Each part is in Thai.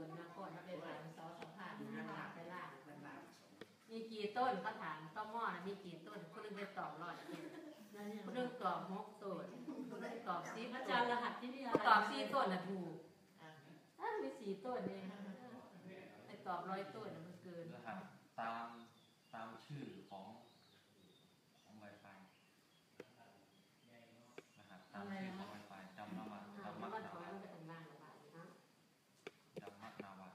ลนครเขาไปถามสอสภาพนะถามไปล่างเป็นบาปมีกี่ต้นเขาถามต้อหม้อนะมีกี่ต้นคนหนึงไปตอบรอดคนหนึงตอบหกต้นคนหนึงตอบสิบอาต้จารย์รนหัสที่นี่อะเขาไรตอบสี่ต้นน่ะถูกอะอ้าวมีสี่ต้นเองไอ้ตอบร้อยต้นน่ะมันเกินรหัสตามตามชื่อของของ Wi-Fi รหัสตามชื่อของ Wi-Fi จำนาวา อ่า จำ แล้ มั ว ก ก็ถอ นาย วา มันไปทางล่างระบาดนะ จำมักนาวา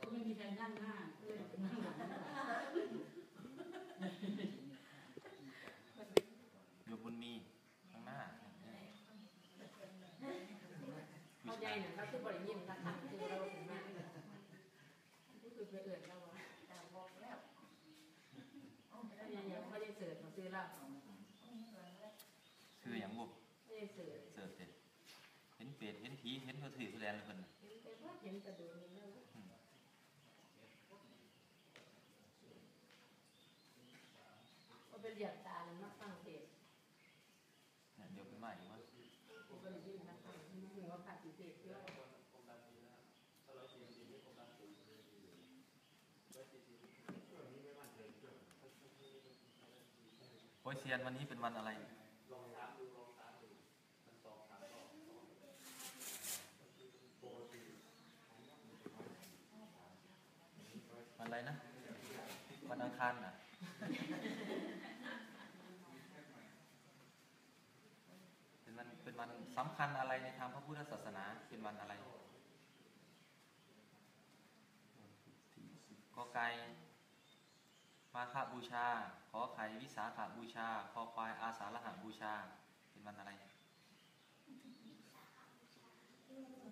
ก็ไม่มีใครนั่งหน้าเออนั่งหลัง อยู่บุญมีข้างหน้า เขาใหญ่เนี่ยเขาคือบริยิ้มเขาถามคือเราถึงมากเลยนี่คือไปเอื่นเราอะ แต่บอกแล้ว เขายังยังไม่ได้เสิร์ชมาซื้อเรา ชื่ออย่างบุก ไม่ได้เสิร์ช เสิร์ชเด็ด เห็นเป็ดเห็นผีเห็นเขาถือแลนเลยคนน่ะเห็นแต่ว่าเห็นแต่ดูนี่แล้วอืมก็ไปเรียกตาแล้วมาฟังเทศเนี่ยเดี๋ยวเป็นใหม่อีกว่าก็ไปยิ้มนะฟังหัวผัดเทศเยอะโอ้ยเซียนวันนี้เป็นวันอะไร วันอะไรนะ วันอังคารน่ะ เป็นวันเป็นวันสำ คัญอะไรในทางพระพุทธศาสนาเป็นวันอะไรก็ไก่มาฆบูชา ขอไข่วิสาขาบูชา คอควายอาสาฬหาบูชา เป็นวันอะไร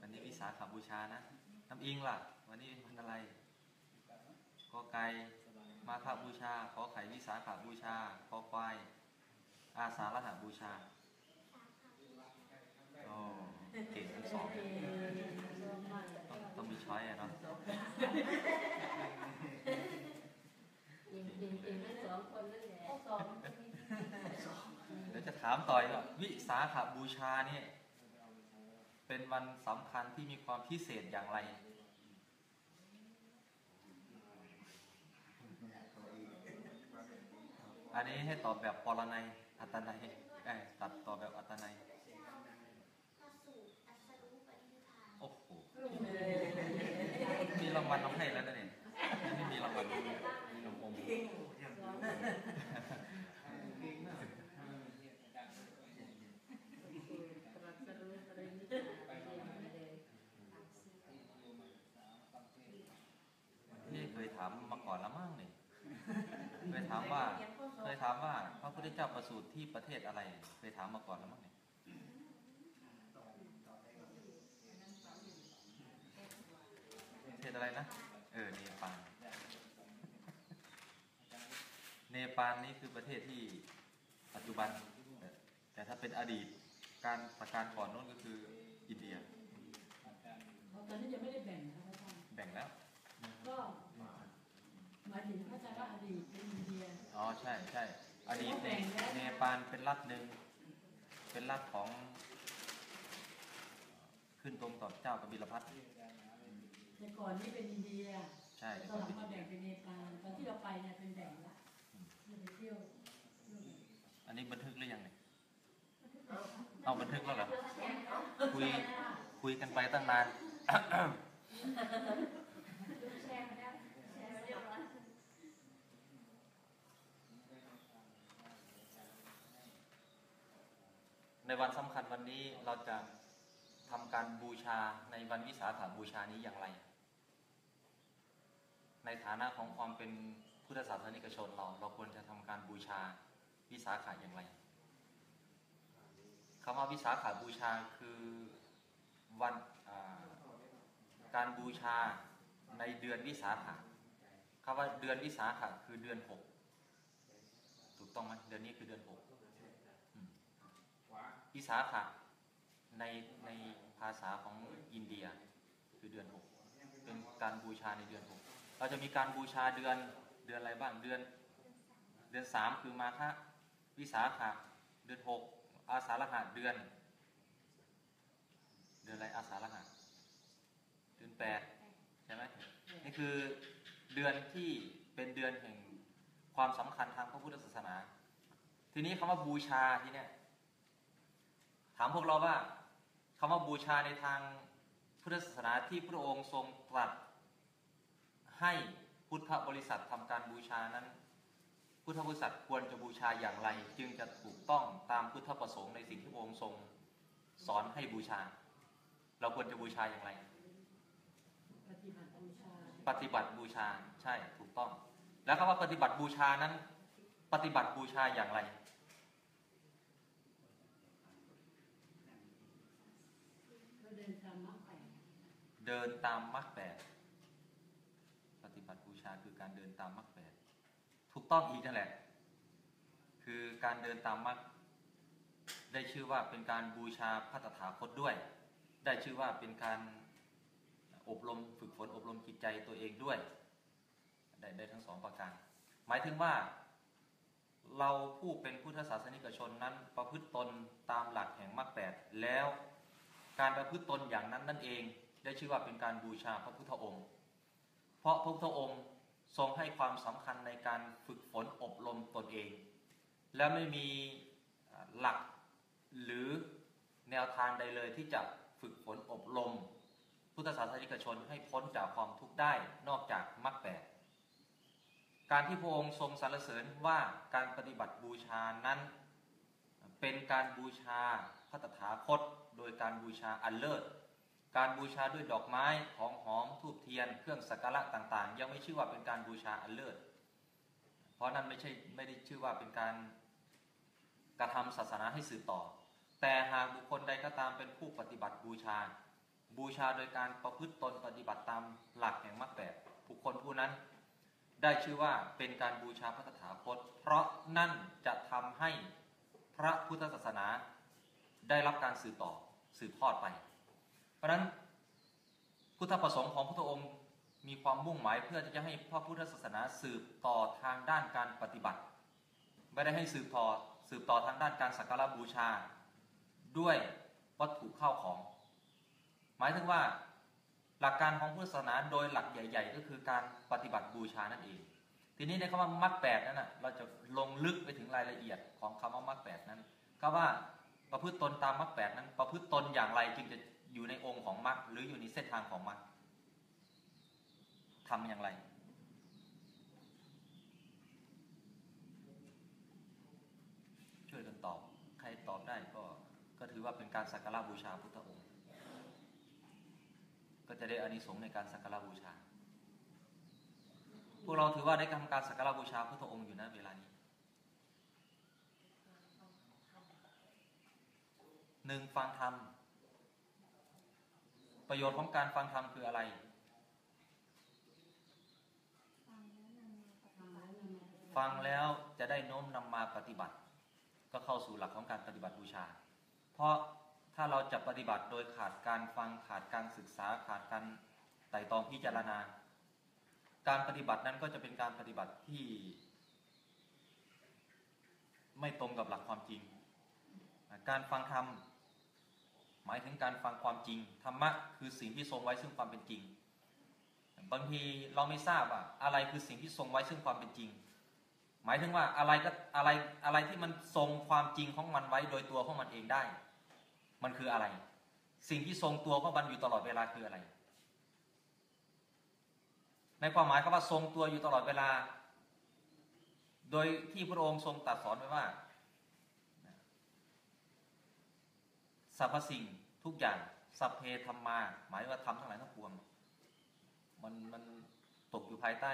วันนี้วิสาขาบูชานะน้ำอิงล่ะ วันนี้เป็นวันอะไรกอไก่มาฆบูชา ขอไข่วิสาขาบูชา คอควายอาสาฬหาบูชา โอ้เก่งทั้งสองต้องต้องมีช้อยอะเนาะจริงจริงจริงทั้งสองคนนั่นแหละสองเดี๋ยวจะถามต่อยว่าวิสาขบูชาเนี่ยเป็นวันสำคัญที่มีความพิเศษอย่างไรอันนี้ให้ตอบแบบปรนัยอัตนัยตัดตอบแบบอัตนัย พระสูตรอัสรุปฏิทาน โอ้โห มีรางวัลน้องให้แล้วนะเนี่ยไม่มีรางวัลน้องอม เก่งอย่างนี้เก่งมาก ตรัสรู้ปรินิพพานเรียนมาเลย นี่เคยถามมา ก่อนแล้วมั้งเนี่ยเคยถามว่าเคยถามว่า พระพุทธเจ้าประสูติที่ประเทศอะไรเคยถามมาก่อนแล้วมั้งเนี่ยประเทศอะไรนะ เออเนปาลเนปาลนี่คือประเทศที่ปัจจุบัน แต่แต่ถ้าเป็นอดีตการประการก่อนโน้นก็คืออินเดียตอนนี้ยังไม่ได้แบ่งนะครับอาจารย์แบ่งแล้ว ก็ หมายถึงพระอาจารย์ว่าอดีตเป็นอินเดีย อ๋อใช่ใช่อดีตเนเนปาลเป็นรัฐหนึ่ง เป็นรัฐของ ขึ้นตรงต่อเจ้ากบิลพัทแต่ก่อนนี่เป็นอินเดีย ใช่แต่แต่ตอนก่หอนลังเป็นมาอินเดียแบ่งเป็นเนปาลตอนที่เราไปเนี่ยเป็นแบ่งละเราไปเที่ยว อันนี้บันทึกหรือยังเนี่ยเอาบันทึกแล้วเหรอคุยคุยกันไปตั้งนาน แชร์มาแล้วแชร์มาเรียบร้อย ในวันสำคัญวันนี้เราจะทำการบูชาในวันวิสาขบูชานี้อย่างไร ในฐานะของความเป็นพุทธศาสนิกชนเรา เราควรจะทำการบูชาวิสาขาอย่างไรคำว่าวิสาขาบูชาคือวันการบูชาในเดือนวิสาขะคำว่าเดือนวิสาขะคือเดือนหกถูกต้องไหมเดือนนี้คือเดือนหก วิสาขะในในภาษาของอินเดียคือเดือนหกเป็นการบูชาในเดือนหกเราจะมีการบูชาเดือนเดือนอะไรบ้างเดือน เดือนสามคือมาฆะวิสาขะเดือนหกอาสาฬหะเดือน เดือนอะไรอาสาฬหะแปดใช่ไหมนี่คือเดือนที่เป็นเดือนแห่งความสำคัญทางพระพุทธศาสนา ทีนี้คำว่าบูชาที่เนี่ย ถามพวกเราว่าคำว่าบูชาในทางพุทธศาสนาที่พระองค์ทรงตรัสให้พุทธบริษัททำการบูชานั้น พุทธบริษัทควรจะบูชาอย่างไร จึงจะถูกต้องตามพุทธประสงค์ในสิ่งที่พระองค์ทรงสอนให้บูชา เราควรจะบูชาอย่างไร ปฏิบัติบูชา ปฏิบัติบูชาใช่ถูกต้อง แล้วคำว่าปฏิบัติบูชานั้น ปฏิบัติบูชาอย่างไร ก็เดินตามมรรคแปด เดินตามมรรคแปดปฏิบัติบูชาคือการเดินตามมรรคแปดถูกต้องอีกนั่นแหละ คือการเดินตามมรรคได้ชื่อว่าเป็นการบูชาพระตถาคตด้วย ได้ชื่อว่าเป็นการอบรมฝึกฝนอบรมจิตใจตัวเองด้วย ได้ได้ทั้งสองประการ หมายถึงว่า เราผู้เป็นพุทธศาสนิกชนนั้น ประพฤติตนตามหลักแห่งมรรคแปดแล้วการประพฤติตนอย่างนั้นนั่นเอง ได้ชื่อว่าเป็นการบูชาพระพุทธองค์ เพราะพระพุทธองค์ทรงให้ความสำคัญในการฝึกฝนอบรมตนเอง และไม่มีหลักหรือแนวทางใดเลยที่จะฝึกฝนอบรม พุทธศาสนิกชนให้พ้นจากความทุกข์ได้นอกจากมรรคแปดการที่พระองค์ทรงสรรเสริญว่าการปฏิบัติบูชานั้น เป็นการบูชาพระตถาคต โดยการบูชาอันเลิศ การบูชาด้วยดอกไม้ของหอมทูบเทียน เครื่องสักการะต่างๆ ยังไม่ชื่อว่าเป็นการบูชาอันเลิศ เพราะนั้นไม่ใช่ไม่ได้ชื่อว่าเป็นการกระทำศาสนาให้สืบต่อ แต่หากบุคคลใดก็ตามเป็นผู้ปฏิบัติบูชา บูชาโดยการประพฤติตนปฏิบัติตามหลักแห่งมรรคแปดบุคคลผู้นั้น ได้ชื่อว่าเป็นการบูชาพระตถาคต เพราะนั่นจะทำให้พระพุทธศาสนาได้รับการสืบต่อสืบทอดไป เพราะนั้นพุทธประสงค์ของพระองค์มีความมุ่งหมายเพื่อที่จะให้พระพุทธศาสนาสืบต่อทางด้านการปฏิบัติ ไม่ได้ให้สืบต่อสืบต่อทางด้านการสักการะบูชา ด้วยวัตถุเข้าของ หมายถึงว่าหลักการของพุทธศาสนาโดยหลักใหญ่ ๆ ก็คือการปฏิบัติบูชานั่นเอง ทีนี้ในคำว่ามรรคแปดนั้นนะเราจะลงลึกไปถึงรายละเอียดของคำว่ามรรคแปดนั้นก็ว่าประพฤติตนตามมรรคแปดนั้น ประพฤติตนอย่างไรจึงจะ อยู่ในองค์ของมรรคหรืออยู่ในเส้นทางของมรรคทำอย่างไร ช่วยกันตอบ ใครตอบได้ก็ก็ถือว่าเป็นการสักการะบูชาพุทธองค์ ก็จะได้อานิสงส์ในการสักการะบูชา พวกเราถือว่าได้ทำการสักการะบูชาพุทธองค์อยู่นะเวลานี้หนึ่งฟังธรรม ประโยชน์ของการฟังธรรมคืออะไรฟังแล้วจะได้โน้มนำมาปฏิบัติ ก็เข้าสู่หลักของการปฏิบัติบูชา เพราะถ้าเราจะปฏิบัติโดยขาดการฟังขาดการศึกษาขาดการไต่ตองพิจารณา การปฏิบัตินั้นก็จะเป็นการปฏิบัติที่ ไม่ตรงกับหลักความจริง การฟังธรรม มายถึงการฟังความจริง ธรรมะคือสิ่งที่ทรงไว้ซึ่งความเป็นจริง บางทีเราไม่ทราบว่าอะไรคือสิ่งที่ทรงไว้ซึ่งความเป็นจริง หมายถึงว่าอะไรก็อะไรอะไรที่มันทรงความจริงของมันไว้โดยตัวของมันเองได้ มันคืออะไร สิ่งที่ทรงตัวของมันอยู่ตลอดเวลาคืออะไร ในความหมายคำว่าทรงตัวอยู่ตลอดเวลา โดยที่พระองค์ทรงตรัสสอนไว้ว่าสรรพสิ่ง ทุกอย่างสัพเพธรรมา หมายว่าทำทั้งหลายทั้งปวงมันมันตกอยู่ภายใต้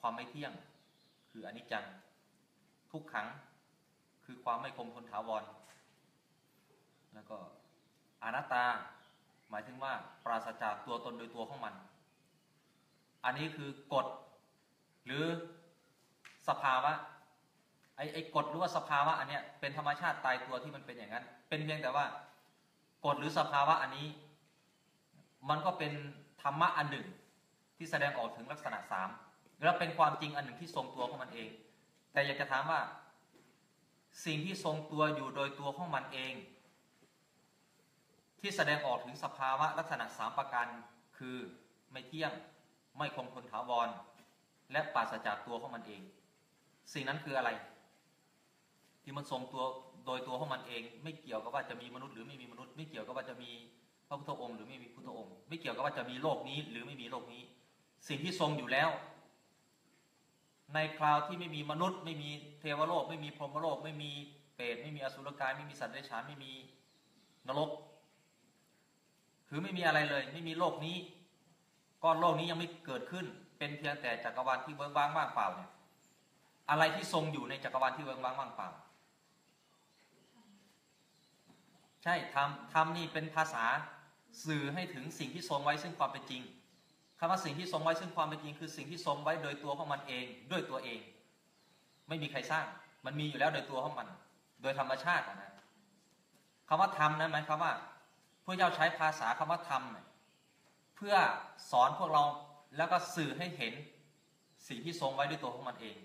ความไม่เที่ยง คืออนิจจังทุกขังคือความไม่คงทนถาวร แล้วก็อนัตตา หมายถึงว่าปราศจากตัวตนโดยตัวของมัน อันนี้คือกฎหรือสภาวะไอ้ไอ้กฎหรือว่าสภาวะอันเนี้ยเป็นธรรมชาติตายตัวที่มันเป็นอย่างนั้น เป็นเพียงแต่ว่า กฎหรือสภาวะอันนี้ มันก็เป็นธรรมะอันหนึ่งที่แสดงออกถึงลักษณะสามแล้วเป็นความจริงอันหนึ่งที่ทรงตัวของมันเอง แต่อยากจะถามว่า สิ่งที่ทรงตัวอยู่โดยตัวของมันเอง ที่แสดงออกถึงสภาวะลักษณะสามประการคือไม่เที่ยงไม่คงทนถาวร และปราศจากตัวของมันเอง สิ่งนั้นคืออะไร ที่มันทรงตัว โดยตัวของมันเอง ไม่เกี่ยวกับว่าจะมีมนุษย์หรือไม่มีมนุษย์ ไม่เกี่ยวกับว่าจะมีพระพุทธองค์หรือไม่มีพุทธองค์ ไม่เกี่ยวกับว่าจะมีโลกนี้ หรือไม่มีโลกนี้ สิ่งที่ทรงอยู่แล้ว ในคราวที่ไม่มีมนุษย์ ไม่มีเทวโลก ไม่มีพรหมโลก ไม่มีเปรตไม่มีอสุรกาย ไม่มีสัตว์เดรัจฉานไม่มีนรกคือไม่มีอะไรเลย ไม่มีโลกนี้ก้อนโลกนี้ยังไม่เกิดขึ้น เป็นเพียงแต่จักรวาลที่เบิกบางว่างเปล่าเนี่ยอะไรที่ทรงอยู่ในจักรวาลที่เบิกบางว่างเปล่า ใช่ธรรมธรรมนี่เป็นภาษาสื่อให้ถึงสิ่งที่ทรงไว้ซึ่งความเป็นจริงคำว่าสิ่งที่ทรงไว้ซึ่งความเป็นจริง คือสิ่งที่ทรงไว้โดยตัวของมันเองด้วยตัวเอง ไม่มีใครสร้าง มันมีอยู่แล้วโดยตัวของมัน โดยธรรมชาตินะคำว่าธรรมนั้นหมายความว่าพระเจ้าใช้ภาษาคำว่าธรรมเพื่อสอนพวกเราแล้วก็สื่อให้เห็นสิ่งที่ทรงไว้ด้วยตัวของมันเอง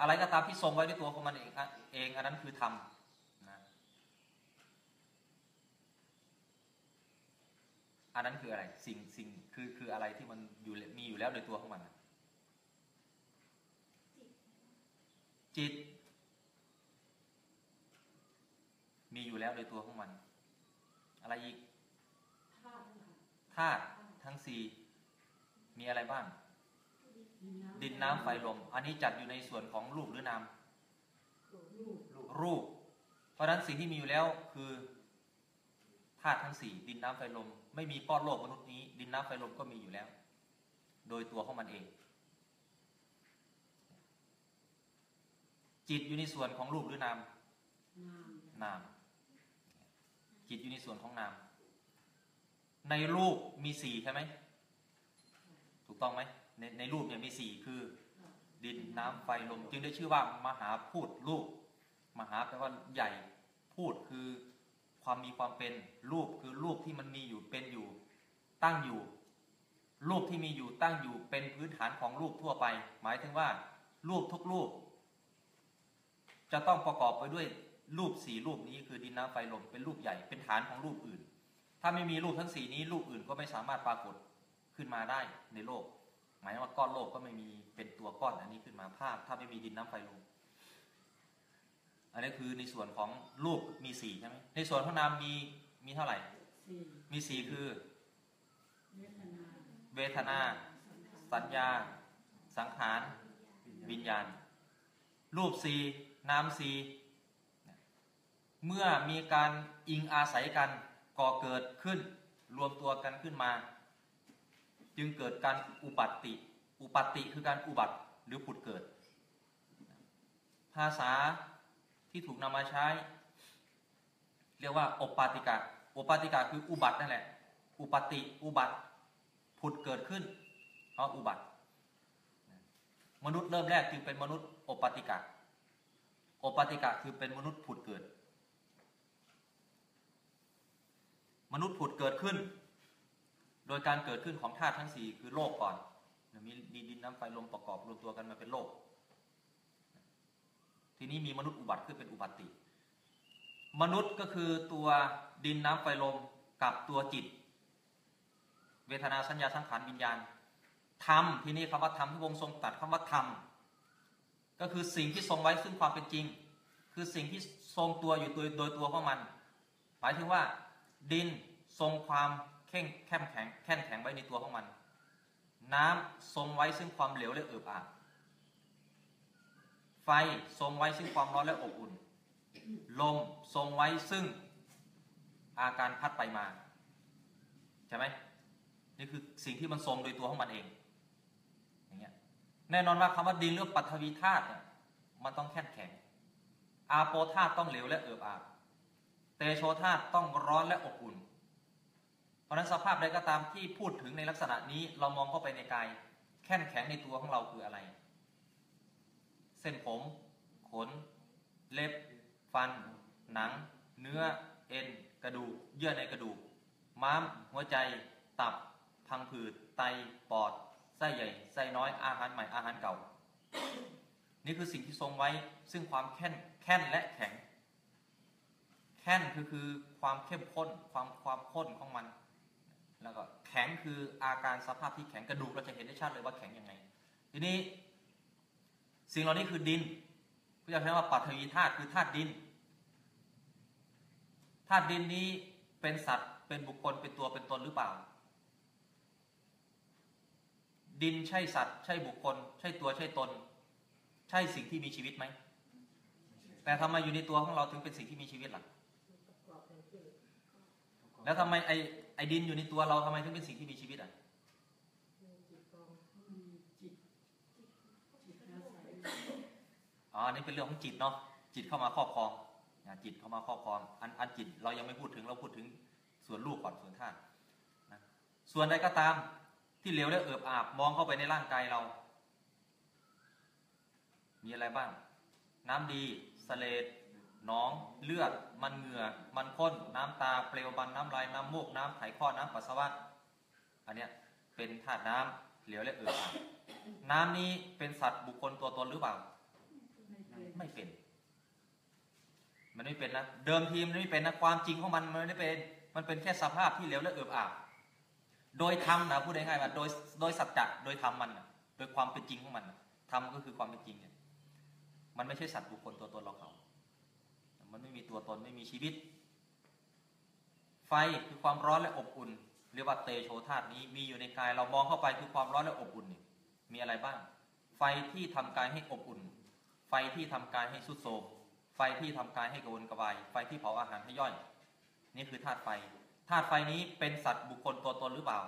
อะไรก็ตามที่ทรงไว้ด้วยตัวของมันเองเองอันนั้นคือธรรมนะ อันนั้นคืออะไร สิ่งสิ่งคือคืออะไรที่มันอยู่มีอยู่แล้วโดยตัวของมันอะจิต มีอยู่แล้วโดยตัวของมัน อะไรอีกธาตุทั้งหลายธาตุทั้งสี่มีอะไรบ้างดินน้ำดินน้ำไฟลม อันนี้จัดอยู่ในส่วนของรูปหรือนามรูปรูปเพราะฉะนั้นสิ่งที่มีอยู่แล้วคือธาตุทั้งสี่ดินน้ำไฟลม ไม่มีก้อนโลกมนุษย์นี้ ดินน้ำไฟลมก็มีอยู่แล้ว โดยตัวของมันเอง จิตอยู่ในส่วนของรูปหรือนามน้ำนาม จิตอยู่ในส่วนของนาม ในรูปมีสี่ใช่ไหมถูกต้องไหมในในรูปเนี่ยมีสี่คือ ดินน้ำไฟลม จึงได้ชื่อว่ามหาพูดรูป มหาแปลว่าใหญ่พูดคือ ความมีความเป็นรูปคือรูปที่มันมีอยู่เป็นอยู่ตั้งอยู่ รูปที่มีอยู่ตั้งอยู่เป็นพื้นฐานของรูปทั่วไป หมายถึงว่า รูปทุกรูป จะต้องประกอบไปด้วยรูปสี่รูปนี้คือดินน้ำไฟลมเป็นรูปใหญ่เป็นฐานของรูปอื่น ถ้าไม่มีรูปทั้งสี่นี้ รูปอื่นก็ไม่สามารถปรากฏขึ้นมาได้ในโลก หมายว่าก้อนโลกก็ไม่มีเป็นตัวก้อนอันนี้ขึ้นมาภาพ ถ้าไม่มีดินน้ำไฟลม อันนี้คือในส่วนของรูปมีสี่ใช่ไหมในส่วนของนามมีมีเท่าไหร่สี่มีสี่คือเวทนาเวทนา สัญญา สังขาร วิญญาณ รูปสี่นามสี่เมื่อมีการอิงอาศัยกันก่อเกิดขึ้น รวมตัวกันขึ้นมา จึงเกิดการอุปัตติ อุปัตติคือการอุบัติหรือผุดเกิด ภาษา ที่ถูกนำมาใช้ เรียกว่าอบปาติกะอบปาติกะคืออุบัตินั่นแหละ อุปติอุบัติผุดเกิดขึ้นเพราะอุบัติ มนุษย์เริ่มแรกจึงเป็นมนุษย์อปปาติกะอปปาติกะคือเป็นมนุษย์ผุดเกิด มนุษย์ผุดเกิดขึ้น โดยการเกิดขึ้นของธาตุทั้งสี่คือโลกก่อนมีดินน้ำไฟลมประกอบรวมตัวกันมาเป็นโลก ทีนี้มีมนุษย์อุบัติขึ้นเป็นอุบัติ มนุษย์ก็คือตัวดินน้ำไฟลมกับตัวจิต เวทนาสัญญาสังขารวิญญาณธรรมที่นี่คำว่าธรรมที่วงทรงตัดคำว่าธรรมก็คือสิ่งที่ทรงไว้ซึ่งความเป็นจริง คือสิ่งที่ทรงตัวอยู่โดยโดยตัวของมัน หมายถึงว่า ดินทรงความแข็งแข็งแข็งแข็งแข็งไว้ในตัวของมัน น้ำทรงไว้ซึ่งความเหลวและเอิบอาบ ไฟทรงไว้ซึ่งความร้อนและอบอุ่น ลมทรงไว้ซึ่งอาการพัดไปมา ใช่ไหมนี่คือสิ่งที่มันทรงโดยตัวของมันเองอย่างเงี้ยแน่นอนว่าคำว่าดินหรือปัทวีธาตุเนี่ยมันต้องแข็งแข็งอาโปธาตุต้องเหลวและเอิบอาบเตโชธาตุต้องร้อนและอบอุ่น เพราะฉะนั้นสภาพใดก็ตามที่พูดถึงในลักษณะนี้เรามองเข้าไปในกายแข็งแข็งในตัวของเราคืออะไร ส้นผม ขน เล็บ ฟัน หนัง เนื้อ เอ็น กระดูก เยื่อในกระดูก ม้าม หัวใจ ตับ พังผืด ไต ปอด ไส้ใหญ่ ไส้น้อย อาหารใหม่ อาหารเก่า นี่คือสิ่งที่ทรงไว้ ซึ่งความแข็งแข็งและแข็ง แข็งคือคือความเข้มข้น ความความข้นของมัน แล้วก็แข็งงคืออาการสภาพที่แข็งกระดูกเราจะเห็นได้ชัดเลยว่าแข็งยังไง ทีนี้ สิ่งเหล่านี้คือดินพระเจ้าใช้ว่าปัทวีธาตุคือธาตุดินธาตุดินนี้เป็นสัตว์เป็นบุคคลเป็นตัวเป็นตนหรือเปล่า ดินใช่สัตว์ใช่บุคคล ใช่ตัวใช่ตน ใช่สิ่งที่มีชีวิตไหมแต่ทำไมอยู่ในตัวของเราถึงเป็นสิ่งที่มีชีวิตล่ะแล้วทำไมไอไอดินอยู่ในตัวเราทำไมถึงเป็นสิ่งที่มีชีวิตอะ มีจิตจิตอาศัย อ๋ออันนี่เป็นเรื่องของจิตเนาะจิตเข้ามาครอบครองจิตเข้ามาครอบครองอันอันจิตเรายังไม่พูดถึงเราพูดถึงส่วนรูปก่อนส่วนธาตุนะส่วนใดก็ตามที่เหลวและเอิบอาบมองเข้าไปในร่างกายเรา มีอะไรบ้าง น้ำดีสเลดหนองเลือด มันเหงื่อ มันข้น น้ำตา เปลวมัน น้ำลาย น้ำมูก น้ำไขข้อ น้ำปัสสาวะ อันเนี้ยเป็นธาตุน้ำเหลวและเอิบอาบน้ำนี้เป็นสัตว์บุคคลตัวตนหรือเปล่า ไม่เป็น มันไม่เป็นนะเดิมทีมันไม่เป็นนะความจริงของมันมันไม่เป็น มันเป็นแค่สภาพที่เลวและเอิบอาบโดยธรรมนะพูดง่ายๆว่าโดยโดยสัจจะโดยธรรมมันโดยความเป็นจริงของมันธรรมก็คือความเป็นจริงเนี่ยมันไม่ใช่สัตว์บุคคลตัวตนเราเขา มันไม่มีตัวตนไม่มีชีวิต ไฟคือความร้อนและอบอุ่น เรียกว่าเตโชธาตุนี้มีอยู่ในกาย เรามองเข้าไปคือความร้อนและอบอุ่นนี่มีอะไรบ้าง ไฟที่ทำกายให้อบอุ่น ไฟที่ทำกายให้สุดโทมไฟที่ทำกายให้กระวนกระวาย ไฟที่เผาอาหารให้ย่อย นี่คือธาตุไฟ ธาตุไฟนี้เป็นสัตว์บุคคลตัวตนหรือเปล่า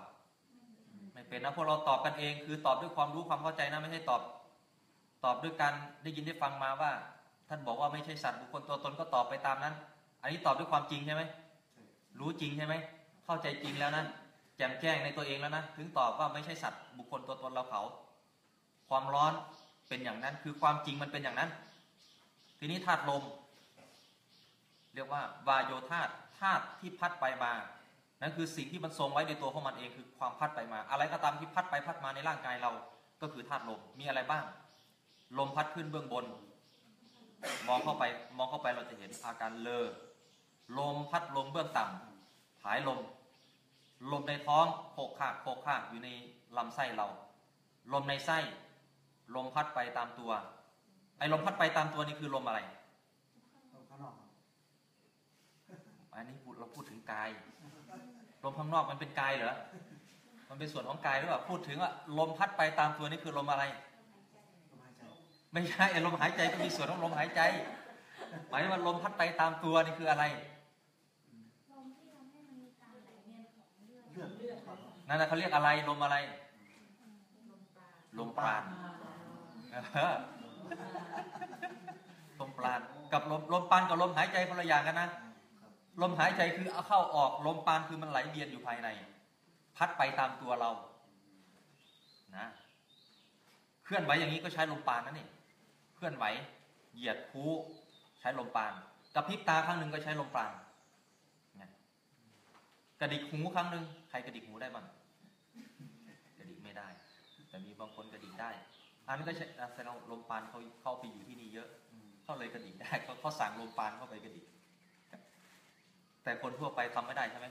ไม่เป็นนะพวกเราตอบกันเอง คือตอบด้วยความรู้ความเข้าใจนะไม่ใช่ตอบ ตอบด้วยการได้ยินได้ฟังมาว่า ท่านบอกว่าไม่ใช่สัตว์บุคคลตัวตนก็ตอบไปตามนั้น อันนี้ตอบด้วยความจริงใช่ไหม รู้จริงใช่ไหม เข้าใจจริงแล้วนะแจ่มแจ้งในตัวเองแล้วนะ ถึงตอบว่าไม่ใช่สัตว์บุคคลตัวตนเราเขา ความร้อน เป็นอย่างนั้นคือความจริงมันเป็นอย่างนั้น ทีนี้ธาตุลม เรียกว่าวายโยธาตุธาตุที่พัดไปมา นั่นคือสิ่งที่มันทรงไว้ในตัวของมันเองคือความพัดไปมา อะไรก็ตามที่พัดไปพัดมาในร่างกายเรา ก็คือธาตุลมมีอะไรบ้าง ลมพัดขึ้นเบื้องบน มองเข้าไปมองเข้าไปเราจะเห็นอาการเลอลมพัดลมเบื้องต่ำผายลม ลมในท้องโคกคากโคกคากอยู่ในลำไส้เรา ลมในไส้ ลมพัดไปตามตัว ไอ้ลมพัดไปตามตัวนี่คือลมอะไรเอาข้างนอกครับอันนี้พูดเราพูดถึงกาย ลมข้างนอกมันเป็นกายเหรอ มันเป็นส่วนของกายหรือเปล่า พูดถึงว่าลมพัดไปตามตัวนี่คือลมอะไรลมหายใจไม่ใช่ไอ้ลมหายใจก็มีส่วนของลมหายใจ หมายถึงว่าลมพัดไปตามตัวนี่คืออะไรลมที่ทำให้มันมีการไหลเวียนของเลือดเลือดเลือดครับนั่นนะเขาเรียกอะไรลมอะไร ลมปราณเออ ลมปราณกับลมลมปราณกับลมหายใจคนละอย่างกันนะครับลมหายใจคือเอาเข้าออก ลมปราณคือมันไหลเวียนอยู่ภายใน พัดไปตามตัวเรานะเคลื่อนไหวอย่างนี้ก็ใช้ลมปราณนั่นนี่เคลื่อนไหว เหยียดคู้ใช้ลมปราณกระพริบตาครั้งหนึ่งก็ใช้ลมปราณไงกระดิกหูครั้งหนึ่งใครกระดิกหูได้บ้างกระดิกไม่ได้ แต่มีบางคนกระดิกได้ อันนั้นก็ใช่แสดงว่าลมปราณเขาเข้าไปอยู่ที่นี่เยอะอืมเขาเลยกระดิกได้เขาเขาสั่งลมปราณเข้าไปกระดิกแต่คนทั่วไปทำไม่ได้ใช่ไหม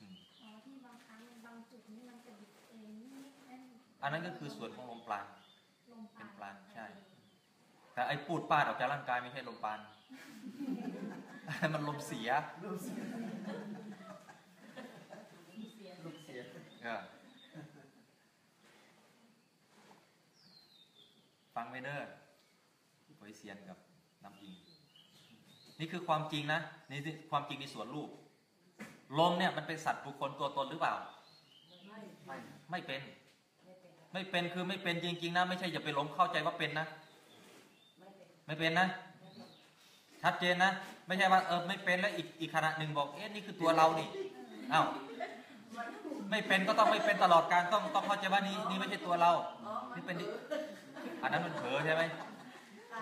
อืมอ๋อที่บางครั้งบางจุดนี่มันจะดิบเองนี่นั่นอันนั้นก็คือส่วนของลมปราณลมเป็นปราณใช่ แต่ไอ้พูดปาดออกจากร่างกายไม่ใช่ลมปราณอันนั้นมันลมเสียลูกเสียลูกเสีย เออ ฟังไม่เด้อไวยเซียนกับน้ำอิง นี่คือความจริงนะนี่คือความจริงในส่วนรูปลมเนี่ยมันเป็นสัตว์บุคคลตัวตนหรือเปล่าไม่ไม่ไม่เป็น ไม่เป็นคือไม่เป็นจริง ๆ นะ ไม่ใช่อย่าไปหลงเข้าใจว่าเป็นนะ ไม่เป็นนะ ชัดเจนนะ ไม่ใช่ว่าเออไม่เป็นแล้วอีกอีกขณะหนึ่งบอก เอ๊ะนี่คือตัวเรานี่อ้าวไม่เป็นก็ต้องไม่เป็นตลอดการต้องต้องเข้าใจว่านี่นี่ไม่ใช่ตัวเรา นี่เป็นนี่ อันนั้นมันเผลอใช่ไหม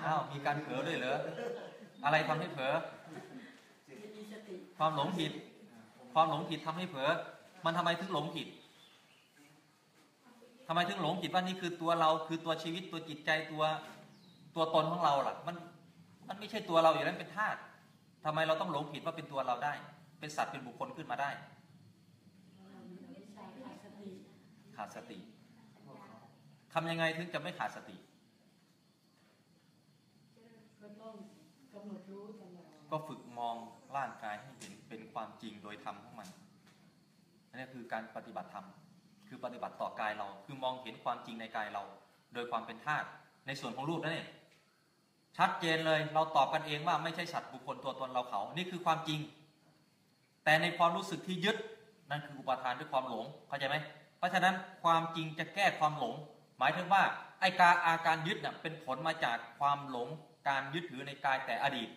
อ้าวมีการเผลอด้วยเหรออะไรทำให้เผลอไม่มีสติความหลงผิด ความหลงผิดทำให้เผลอมันทำไมถึงหลงผิดทำไมถึงหลงผิดว่านี่คือตัวเราคือตัวชีวิตตัวจิตใจตัวตัวตนของเราล่ะ มันมันไม่ใช่ตัวเราอยู่แล้วเป็นธาตุทำไมเราต้องหลงผิดว่าเป็นตัวเราได้ เป็นสัตว์เป็นบุคคลขึ้นมาได้ไม่ใช่ดสติ ทำยังไงถึงจะไม่ขาดสติ ก็ต้องกำหนดรู้ตลอดก็ฝึกมองร่างกายให้เห็นเป็นความจริงโดยธรรมของมันอันนี้คือการปฏิบัติธรรม คือปฏิบัติต่อกายเรา คือมองเห็นความจริงในกายเรา โดยความเป็นธาตุในส่วนของรูปนั่นเองชัดเจนเลยเราตอบกันเองว่าไม่ใช่สัตว์บุคคลตัวตนเราเขา นี่คือความจริง แต่ในความรู้สึกที่ยึดนั่นคืออุปาทานด้วยความหลงเข้าใจไหมเพราะฉะนั้นความจริงจะแก้ความหลง หมายถึงว่าไอการอาการยึดน่ะเป็นผลมาจากความหลงการยึดถือในกายแต่อดีต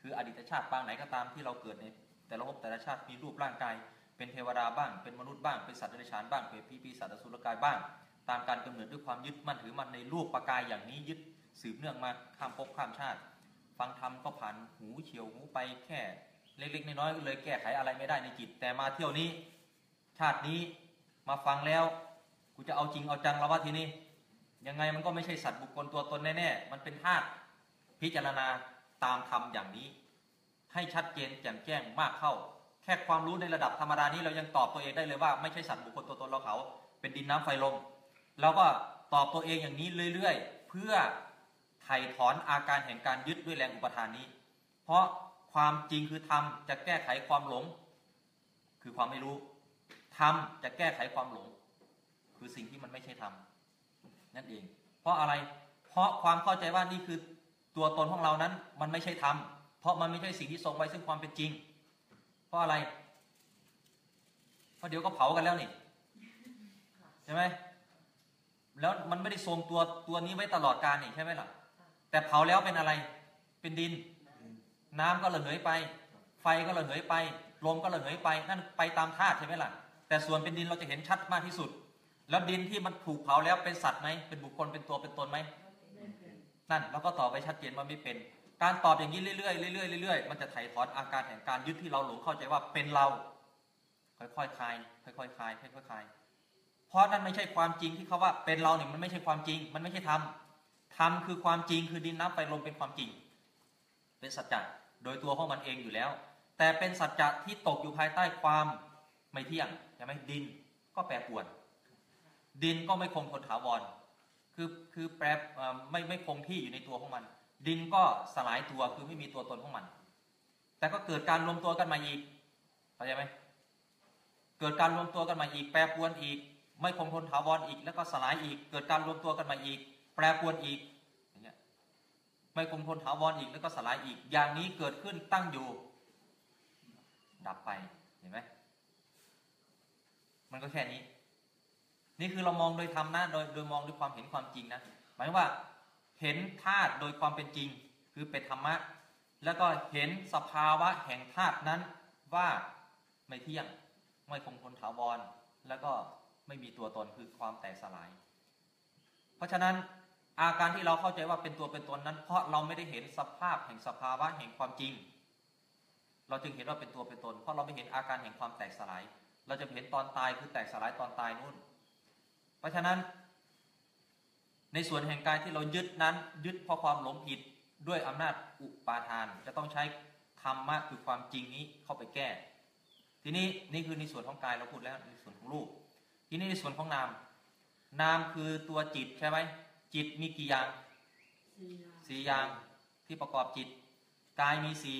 คืออดีตชาติปางไหนก็ตามที่เราเกิดในแต่ละภพแต่ละชาติมีรูปร่างกาย เป็นเทวดาบ้าง เป็นมนุษย์บ้างเป็นสัตว์เดรัจฉานบ้างเป็นพี่ปีศาจอสุรกายบ้าง ตามการกำเนิดด้วยความยึดมั่นถือมันในรูปประกายอย่างนี้ยึดสืบเนื่องมาข้ามภพข้ามชาติ ฟังธรรมก็ผ่านหูเฉียวหูไปแค่เล็กๆน้อยๆเลยแก้ไขอะไรไม่ได้ในจิต แต่มาเที่ยวนี้ ชาตินี้มาฟังแล้ว กูจะเอาจริงเอาจังแล้วว่าทีนี้ยังไงมันก็ไม่ใช่สัตว์บุคคลตัวตนแน่ๆ มันเป็นธาตุพิจารณาตามธรรมอย่างนี้ ให้ชัดเจนแจ่มแจ้งมากเข้า แค่ความรู้ในระดับธรรมดานี้เรายังตอบตัวเองได้เลยว่าไม่ใช่สัตว์บุคคลตัวตนเราเขา เป็นดินน้ำไฟลมเราก็ตอบตัวเองอย่างนี้เรื่อยๆ เพื่อไถ่ถอนอาการแห่งการยึดด้วยแรงอุปทานนี้ เพราะความจริงคือธรรมจะแก้ไขความหลง คือความไม่รู้ธรรมจะแก้ไขความหลง คือสิ่งที่มันไม่ใช่ธรรมนั่นเอง เพราะอะไร เพราะความเข้าใจว่านี่คือตัวตนของเรานั้น มันไม่ใช่ธรรมเพราะมันไม่ใช่สิ่งที่ทรงไว้ซึ่งความเป็นจริง เพราะอะไร เพราะเดี๋ยวก็เผากันแล้วนี่ใช่ไหมแล้วมันไม่ได้ทรงตัวตัวนี้ไว้ตลอดกาลนี่ใช่ไหมล่ะ แต่เผาแล้วเป็นอะไร เป็นดิน น้ำก็ระเหยไป ไฟก็ระเหยไปลมก็ระเหยไป นั่นไปตามธาตุใช่ไหมล่ะ แต่ส่วนเป็นดินเราจะเห็นชัดมากที่สุด แล้วดินที่มันถูกเผาแล้วเป็นสัตว์ไหมเป็นบุคคลเป็นตัวเป็นตนไหมนั่นเราก็ตอบไปชัดเจนว่าไม่เป็น การตอบอย่างนี้เรื่อยๆเรื่อยๆเรื่อยๆมันจะไถ่ถอนอาการแห่งการยึดที่เราหลงเข้าใจว่าเป็นเรา ค่อยๆคลายค่อยๆคลายค่อยๆคลายเพราะนั่นไม่ใช่ความจริงที่เขาว่าเป็นเราเนี่ยมันไม่ใช่ความจริง มันไม่ใช่ธรรมธรรมคือความจริงคือดินน้ำไฟลมเป็นความจริง เป็นสัจจะโดยตัวของมันเองอยู่แล้ว แต่เป็นสัจจะที่ตกอยู่ภายใต้ความไม่เที่ยงใช่ไหมดินก็แปรปรวน ดินก็ไม่คงทนถาวร คือคือแปรไม่ไม่คงที่อยู่ในตัวของมัน ดินก็สลายตัวคือไม่มีตัวตนของมัน แต่ก็เกิดการรวมตัวกันมาอีกเข้าใจไหมเกิดการรวมตัวกันมาอีก แปรปรวนอีก ไม่คงทนถาวรอีก แล้วก็สลายอีก เกิดการรวมตัวกันมาอีก แปรปรวนอีกอย่างเงี้ยไม่คงทนถาวรอีกแล้วก็สลายอีก อย่างนี้เกิดขึ้นตั้งอยู่ ดับไปเห็นไหมมันก็แค่นี้ นี่คือเรามองโดยธรรมนะโดยโดยมองด้วยความเห็นความจริงนะหมายว่าเห็นธาตุโดยความเป็นจริง คือเป็นธรรมะ แล้วก็เห็นสภาวะแห่งธาตุนั้นว่าไม่เที่ยงไม่คงทนถาวร แล้วก็ไม่มีตัวตนคือความแตกสลาย เพราะฉะนั้นอาการที่เราเข้าใจว่าเป็นตัวเป็นตนนั้น เพราะเราไม่ได้เห็นสภาพแห่งสภาวะแห่งความจริง เราจึงเห็นว่าเป็นตัวเป็นตน เพราะเราไม่เห็นอาการแห่งความแตกสลาย เราจะเห็นตอนตายคือแตกสลายตอนตายนู่น ราะฉะนั้น ในส่วนแห่งกายที่เรายึดนั้น ยึดเพราะความหลงผิดด้วยอำนาจอุปาทาน จะต้องใช้ธรรมะคือความจริงนี้เข้าไปแก้ ทีนี้นี่คือในส่วนของกายเราพูดแล้วในส่วนของรูป ทีนี้ในส่วนของนาม นามคือตัวจิตใช่ไหมจิตมีกี่อย่างสี่อย่างสี่อย่างที่ประกอบจิต กายมีสี่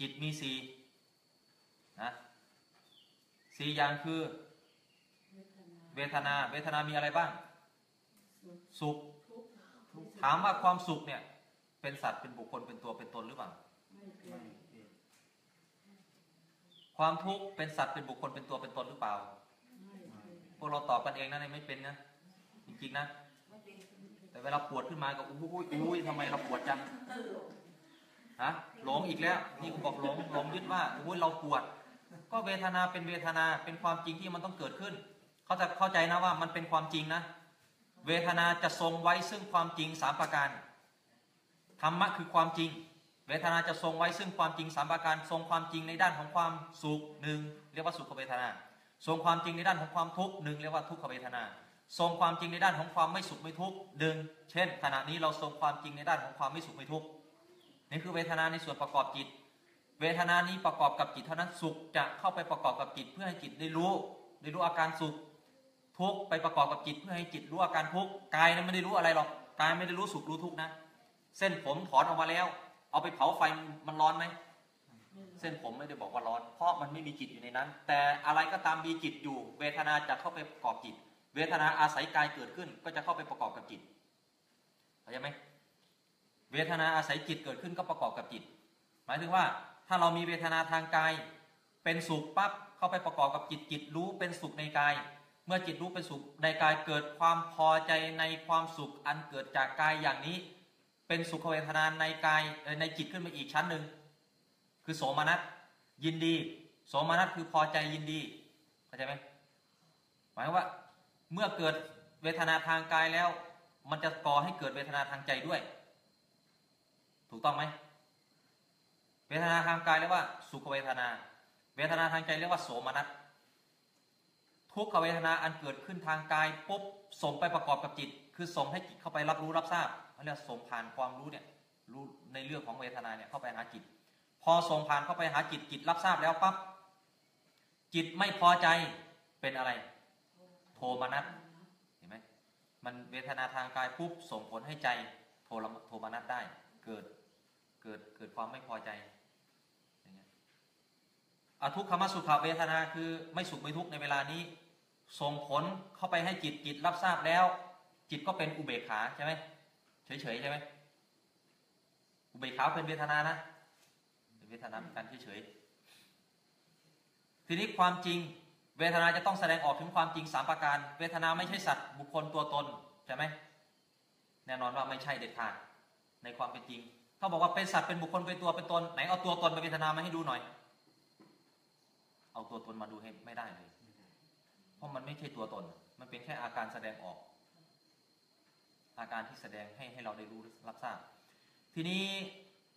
จิตมีสี่นะสี่อย่างคือ เวทนาเวทนา เวทนามีอะไรบ้าง สุขสุขทุกข์ถามว่าความสุขเนี่ย เป็นสัตว์เป็นบุคคลเป็นตัวเป็นตนหรือเปล่าไม่เป็นความทุกข์เป็นสัตว์เป็นบุคคลเป็นตัวเป็นตนหรือเปล่าไม่เป็นพวกเราตอบกันเองนะเนี่ยไม่เป็นนะจริงๆนะแต่เวลาปวดขึ้นมาก็อุ้ยอุ้ยทำไมเราปวดจังฮะหลงอีกแล้วนี่บอกหลงหลงยึดว่าอุ้ยเราปวด ก็เวทนาเป็นเวทนาเป็นความจริงที่มันต้องเกิดขึ้น เขาจะเข้าใจนะว่ามันเป็นความจริงนะ เวทนาจะทรงไว้ซึ่งความจริงสามประการธรรมะคือความจริง เวทนาจะทรงไว้ซึ่งความจริงสามประการ ทรงความจริงในด้านของความสุขหนึ่งเรียกว่าสุขเวทนา ทรงความจริงในด้านของความทุกข์หนึ่งเรียกว่าทุกขเวทนา ทรงความจริงในด้านของความไม่สุขไม่ทุกข์หนึ่งเช่น ขณะนี้เราทรงความจริงในด้านของความไม่สุขไม่ทุกข์นี่คือเวทนาในส่วนประกอบจิต เวทนานี้ประกอบกับจิตเท่านั้นสุขจะเข้าไปประกอบกับจิตเพื่อให้จิตได้รู้ ได้รู้อาการสุข ทุกไปประกอบกับจิตเพื่อให้จิตรู้อาการทุกกายนั้นไม่ได้รู้อะไรหรอกกายไม่ได้รู้สุขรู้ทุกนะ เส้นผมถอนออกมาแล้ว เอาไปเผาไฟมันร้อนไหมเส้นผมไม่ได้บอกว่าร้อน เพราะมันไม่มีจิตอยู่ในนั้น แต่อะไรก็ตามมีจิตอยู่ เวทนาจะเข้าไปประกอบจิต เวทนาอาศัยกายเกิดขึ้น ก็จะเข้าไปประกอบกับจิตเข้าใจไหมเวทนาอาศัยจิตเกิดขึ้นก็ประกอบกับจิต หมายถึงว่าถ้าเรามีเวทนาทางกาย เป็นสุขปั๊บเข้าไปประกอบกับจิตจิตรู้เป็นสุขในกาย มื่อจิตรู้เป็นสุขในกายเกิดความพอใจในความสุขอันเกิดจากกายอย่างนี้ เป็นสุขเวทนาในกายในจิตขึ้นมาอีกชั้นหนึ่งคือโสมนัสยินดี โสมนัสคือพอใจยินดีเข้าใจไหมหมายว่าเมื่อเกิดเวทนาทางกายแล้ว มันจะก่อให้เกิดเวทนาทางใจด้วย ถูกต้องไหมเวทนาทางกายเรียกว่า สุขเวทนา เวทนาทางใจเรียกว่าโสมนัส ทุกขเวทนาอันเกิดขึ้นทางกายปุ๊บส่งไปประกอบกับจิต คือส่งให้จิตเข้าไปรับรู้รับทราบเขาเรียกส่งผ่านความรู้เนี่ยรู้ในเรื่องของเวทนาเนี่ยเข้าไปหาจิต พอส่งผ่านเข้าไปหาจิตจิตรับทราบแล้วปั๊บจิตไม่พอใจเป็นอะไร โทมนัสเห็นไหมมันเวทนาทางกายปุ๊บส่งผลให้ใจโทโทมนัสได้เกิดเกิดเกิดความไม่พอใจอย่างเงี้ยอทุกขมสุขเวทนาคือไม่สุขไม่ทุกข์ในเวลานี้ ส่งผลเข้าไปให้จิตจิตรับทราบแล้ว จิตก็เป็นอุเบกขาใช่ไหมเฉยๆใช่ไหมอุเบกขาเป็นเวทนานะเป็นเวทนาเป็นการเฉยๆทีนี้ความจริงเวทนาจะต้องแสดงออกถึงความจริงสามประการ เวทนาไม่ใช่สัตว์บุคคลตัวตนใช่ไหมแน่นอนว่าไม่ใช่เด็ดขาดในความเป็นจริงถ้าบอกว่าเป็นสัตว์เป็นบุคคลเป็นตัวเป็นตนไหนเอาตัวตนมาเวทนามาให้ดูหน่อย เอาตัวตนมาดูให้ไม่ได้เลย เพราะมันไม่ใช่ตัวตน มันเป็นแค่อาการแสดงออก อาการที่แสดงให้ให้เราได้รู้รับทราบ ทีนี้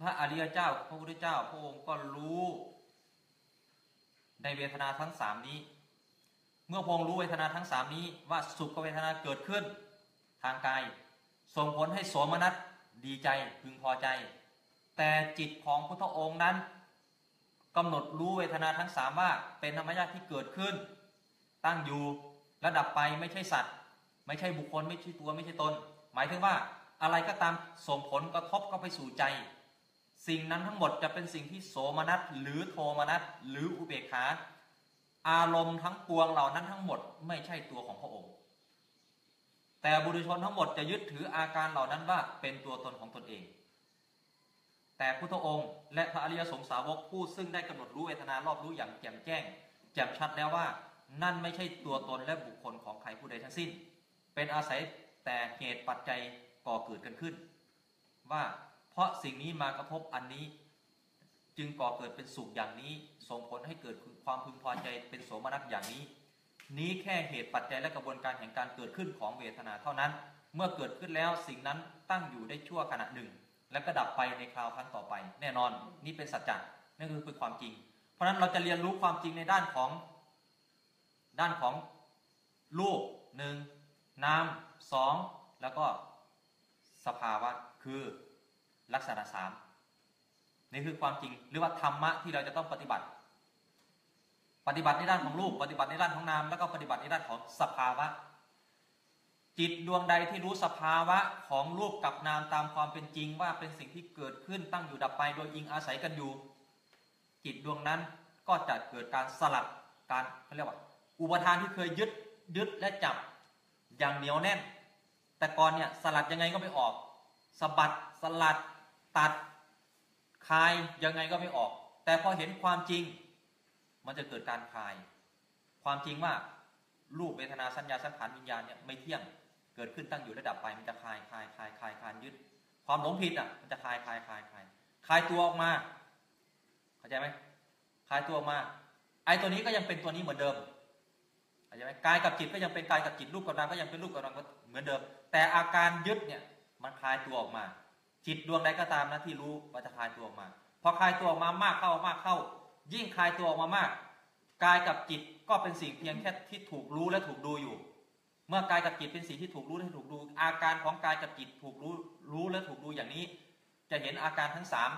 พระอริยเจ้า พระพุทธเจ้าพระองค์ก็รู้ในเวทนาทั้งสามนี้ เมื่อพระองค์รู้เวทนาทั้งสามนี้ว่าสุขเวทนาเกิดขึ้น ทางกายส่งผลให้โสมนัสดีใจพึงพอใจ แต่จิตของพุทธองค์นั้นกำหนดรู้เวทนาทั้งสามว่าเป็นธรรมชาติที่เกิดขึ้น ตั้งอยู่ระดับไปไม่ใช่สัตว์ ไม่ใช่บุคคลไม่ใช่ตัวไม่ใช่ตน หมายถึงว่าอะไรก็ตามส่งผลกระทบเข้าไปสู่ใจ สิ่งนั้นทั้งหมดจะเป็นสิ่งที่โสมนัสหรือโทมนัสหรืออุเบกขาอารมณ์ทั้งปวงเหล่านั้นทั้งหมดไม่ใช่ตัวของพระองค์ แต่บุรุชนทั้งหมดจะยึดถืออาการเหล่านั้นว่าเป็นตัวตนของตนเอง แต่พุทธองค์ และพระอริยสงสาวกผู้ซึ่งได้กำหนดรู้เวทนารอบรู้อย่างแจ่มแจ้งแจ่มชัดแล้วว่า นั่นไม่ใช่ตัวตนและบุคคลของใครผู้ใดทั้งสิ้น เป็นอาศัยแต่เหตุปัจจัยก่อเกิดกันขึ้น ว่าเพราะสิ่งนี้มากระทบอันนี้ จึงก่อเกิดเป็นสุขอย่างนี้ ส่งผลให้เกิดความพึงพอใจเป็นโสมนัสอย่างนี้ นี้แค่เหตุปัจจัยและกระบวนการแห่งการเกิดขึ้นของเวทนาเท่านั้น เมื่อเกิดขึ้นแล้วสิ่งนั้นตั้งอยู่ได้ชั่วขณะหนึ่ง แล้วก็ดับไปในคราวครั้งต่อไป แน่นอน นี่เป็นสัจจะนั่นคือเป็นความจริง เพราะฉะนั้นเราจะเรียนรู้ความจริงในด้านของ ด้านของรูปหนึ่งนามสองแล้วก็สภาวะคือลักษณะสามนี่คือความจริงหรือว่าธรรมะที่เราจะต้องปฏิบัติ ปฏิบัติในด้านของรูป ปฏิบัติในด้านของนามแล้วก็ปฏิบัติในด้านของสภาวะ จิตดวงใดที่รู้สภาวะของรูปกับนามตามความเป็นจริงว่าเป็นสิ่งที่เกิดขึ้นตั้งอยู่ดับไปโดยอิงอาศัยกันอยู่ จิตดวงนั้นก็จะเกิดการสลัดการเขาเรียกว่า อุปทานที่เคยยึดยึดและจับอย่างเหนียวแน่น แต่ก่อนเนี่ยสลัดยังไงก็ไม่ออกสะบัดสลัดตัดคลายยังไงก็ไม่ออก แต่พอเห็นความจริง มันจะเกิดการคลาย ความจริงว่ารูปเวทนาสัญญาสังขารวิญญาณเนี่ยไม่เที่ยงเกิดขึ้นตั้งอยู่ระดับไปมันจะคลายคลายคลายคลายคลายยึด ความหลงผิดอะมันจะคลายคลายคลายคลายคลายตัวออกมา เข้าใจไหมคลายตัวออกมา ไอ้ตัวนี้ก็ยังเป็นตัวนี้เหมือนเดิม ใจไหมกายกับจิตก็ยังเป็นกายกับจิตรูปกับนามก็ยังเป็นรูปกับนามเหมือนเดิม แต่อาการยึดเนี่ยมันคลายตัวออกมา จิตดวงใดก็ตามนะที่รู้ว่าจะคลายตัวออกมา พอคลายตัวออกมามากเข้ามากเข้า ยิ่งคลายตัวออกมามากกายกับจิตก็เป็นสิ่งเพียงแค่ที่ถูกรู้และถูกดูอยู่ เมื่อกายกับจิตเป็นสิ่งที่ถูกรู้และถูกดู อาการของกายกับจิตถูกรู้รู้และถูกดูอย่างนี้ จะเห็นอาการทั้งสาม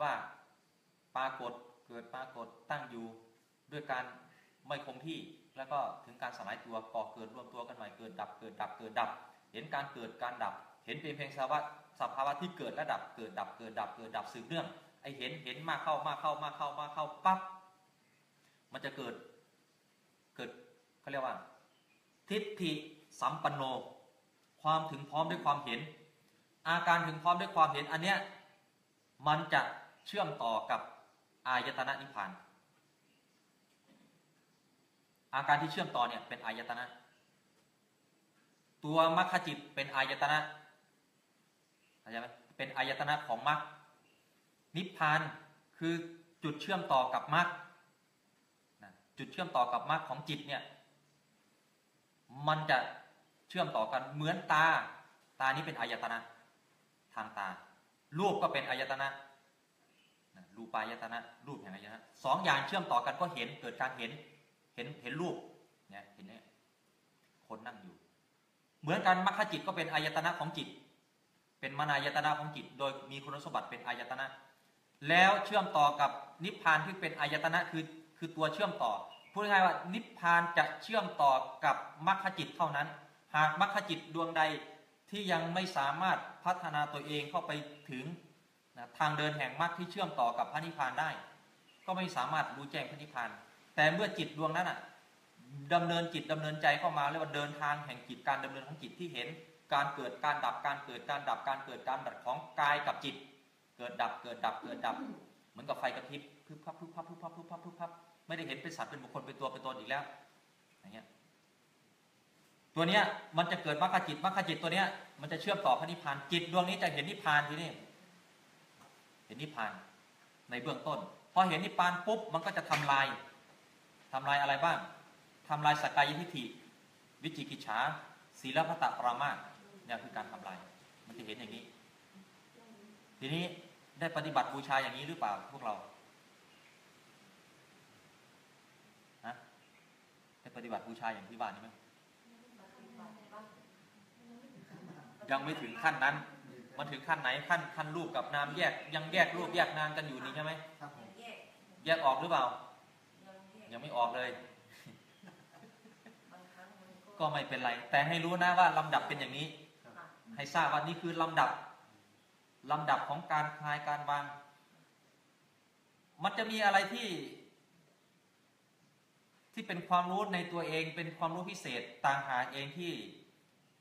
ว่าปรากฏเกิดปรากฏตั้งอยู่ด้วยการ ไม่คงที่แล้วก็ถึงการสลายตัวก่อเกิดรวมตัวกันใหม่เกิดดับเกิดดับเกิดดับ เห็นการเกิดการดับ เห็นเป็นเพียงสภาวะสภาวะที่เกิดและดับเกิดดับเกิดดับเกิดดับสืบเนื่องไอเห็นเห็นมากเข้ามากเข้ามากเข้ามากเข้าปั๊บมันจะเกิดเกิดเขาเรียกว่า ทิฏฐิสัมปันโน ความถึงพร้อมด้วยความเห็น อาการถึงพร้อมด้วยความเห็นอันเนี้ยมันจะเชื่อมต่อกับอายตนะนิพพาน อาการที่เชื่อมต่อเนี่ยเป็นอายตนะ ตัวมรรคจิตเป็นอายตนะเข้าใจไหมเป็นอายตนะของมรรคนิพพานคือจุดเชื่อมต่อกับมรรคจุดเชื่อมต่อกับมรรคของจิตเนี่ย มันจะเชื่อมต่อกันเหมือนตา ตานี้เป็นอายตนะ ทางตา รูปก็เป็นอายตนะนะรูปายตนะ รูปแห่งอายตนะสองอย่างเชื่อมต่อกันก็เห็นเกิดการเห็น เห็นเห็นรูปเนี่ยเห็นเนี่ยคนนั่งอยู่ เหมือนกันมรรคจิตก็เป็นอายตนะของจิต เป็นมนายตนะของจิต โดยมีคุณสมบัติเป็นอายตนะ แล้วเชื่อมต่อกับนิพพานที่เป็นอายตนะคือคือตัวเชื่อมต่อพูดง่ายว่านิพพานจะเชื่อมต่อกับมรรคจิตเท่านั้น หากมรรคจิตดวงใดที่ยังไม่สามารถพัฒนาตัวเองเข้าไปถึงนะทางเดินแห่งมรรคที่เชื่อมต่อกับพระนิพพานได้ ก็ไม่สามารถรู้แจ้งพระนิพพาน แต่เมื่อจิตดวงนั้นอะดำเนินจิตดำเนินใจเข้ามาเรียกว่าเดินทางแห่งจิตการดำเนินของจิตที่เห็น การเกิดการดับการเกิดการดับการเกิดการดับของกายกับจิต เกิดดับเกิดดับเกิดดับ เหมือนกับไฟกระพริบพึบพับพึบพับพึบพับพึบพับพึบพับไม่ได้เห็นเป็นสัตว์เป็นบุคคลเป็นตัวเป็นตนอีกแล้วอย่างเงี้ยตัวเนี้ยมันจะเกิดมรรคจิตมรรคจิตตัวเนี้ยมันจะเชื่อมต่อพระนิพพานจิตดวงนี้จะเห็นนิพพานทีนี้เห็นนิพพานในเบื้องต้น พอเห็นนิพพานปุ๊บมันก็จะทำลาย ทำลายอะไรบ้างทำลายสกกายทิฏฐิ วิจิกิจฉาศีลพัตตปรามาสเนี่ยคือการทำลาย มันจะเห็นอย่างนี้ ทีนี้ได้ปฏิบัติบูชาอย่างนี้หรือเปล่าพวกเราฮะได้ปฏิบัติบูชาอย่างที่ว่านี้ไหมยังไม่ถึงขั้นนั้น มันถึงขั้นไหนขั้นขั้นรูปกับนามแยก ยังแยกรูปแยกนามกันอยู่นี่ใช่ไหมครับผมแยกออกหรือเปล่า ยังไม่ออกเลย ก็ไม่เป็นไร แต่ให้รู้นะว่าลำดับเป็นอย่างนี้ ให้ทราบว่านี่คือลำดับลำดับของการคลายการวาง มันจะมีอะไรที่ ที่เป็นความรู้ในตัวเอง เป็นความรู้พิเศษต่างหากเองที่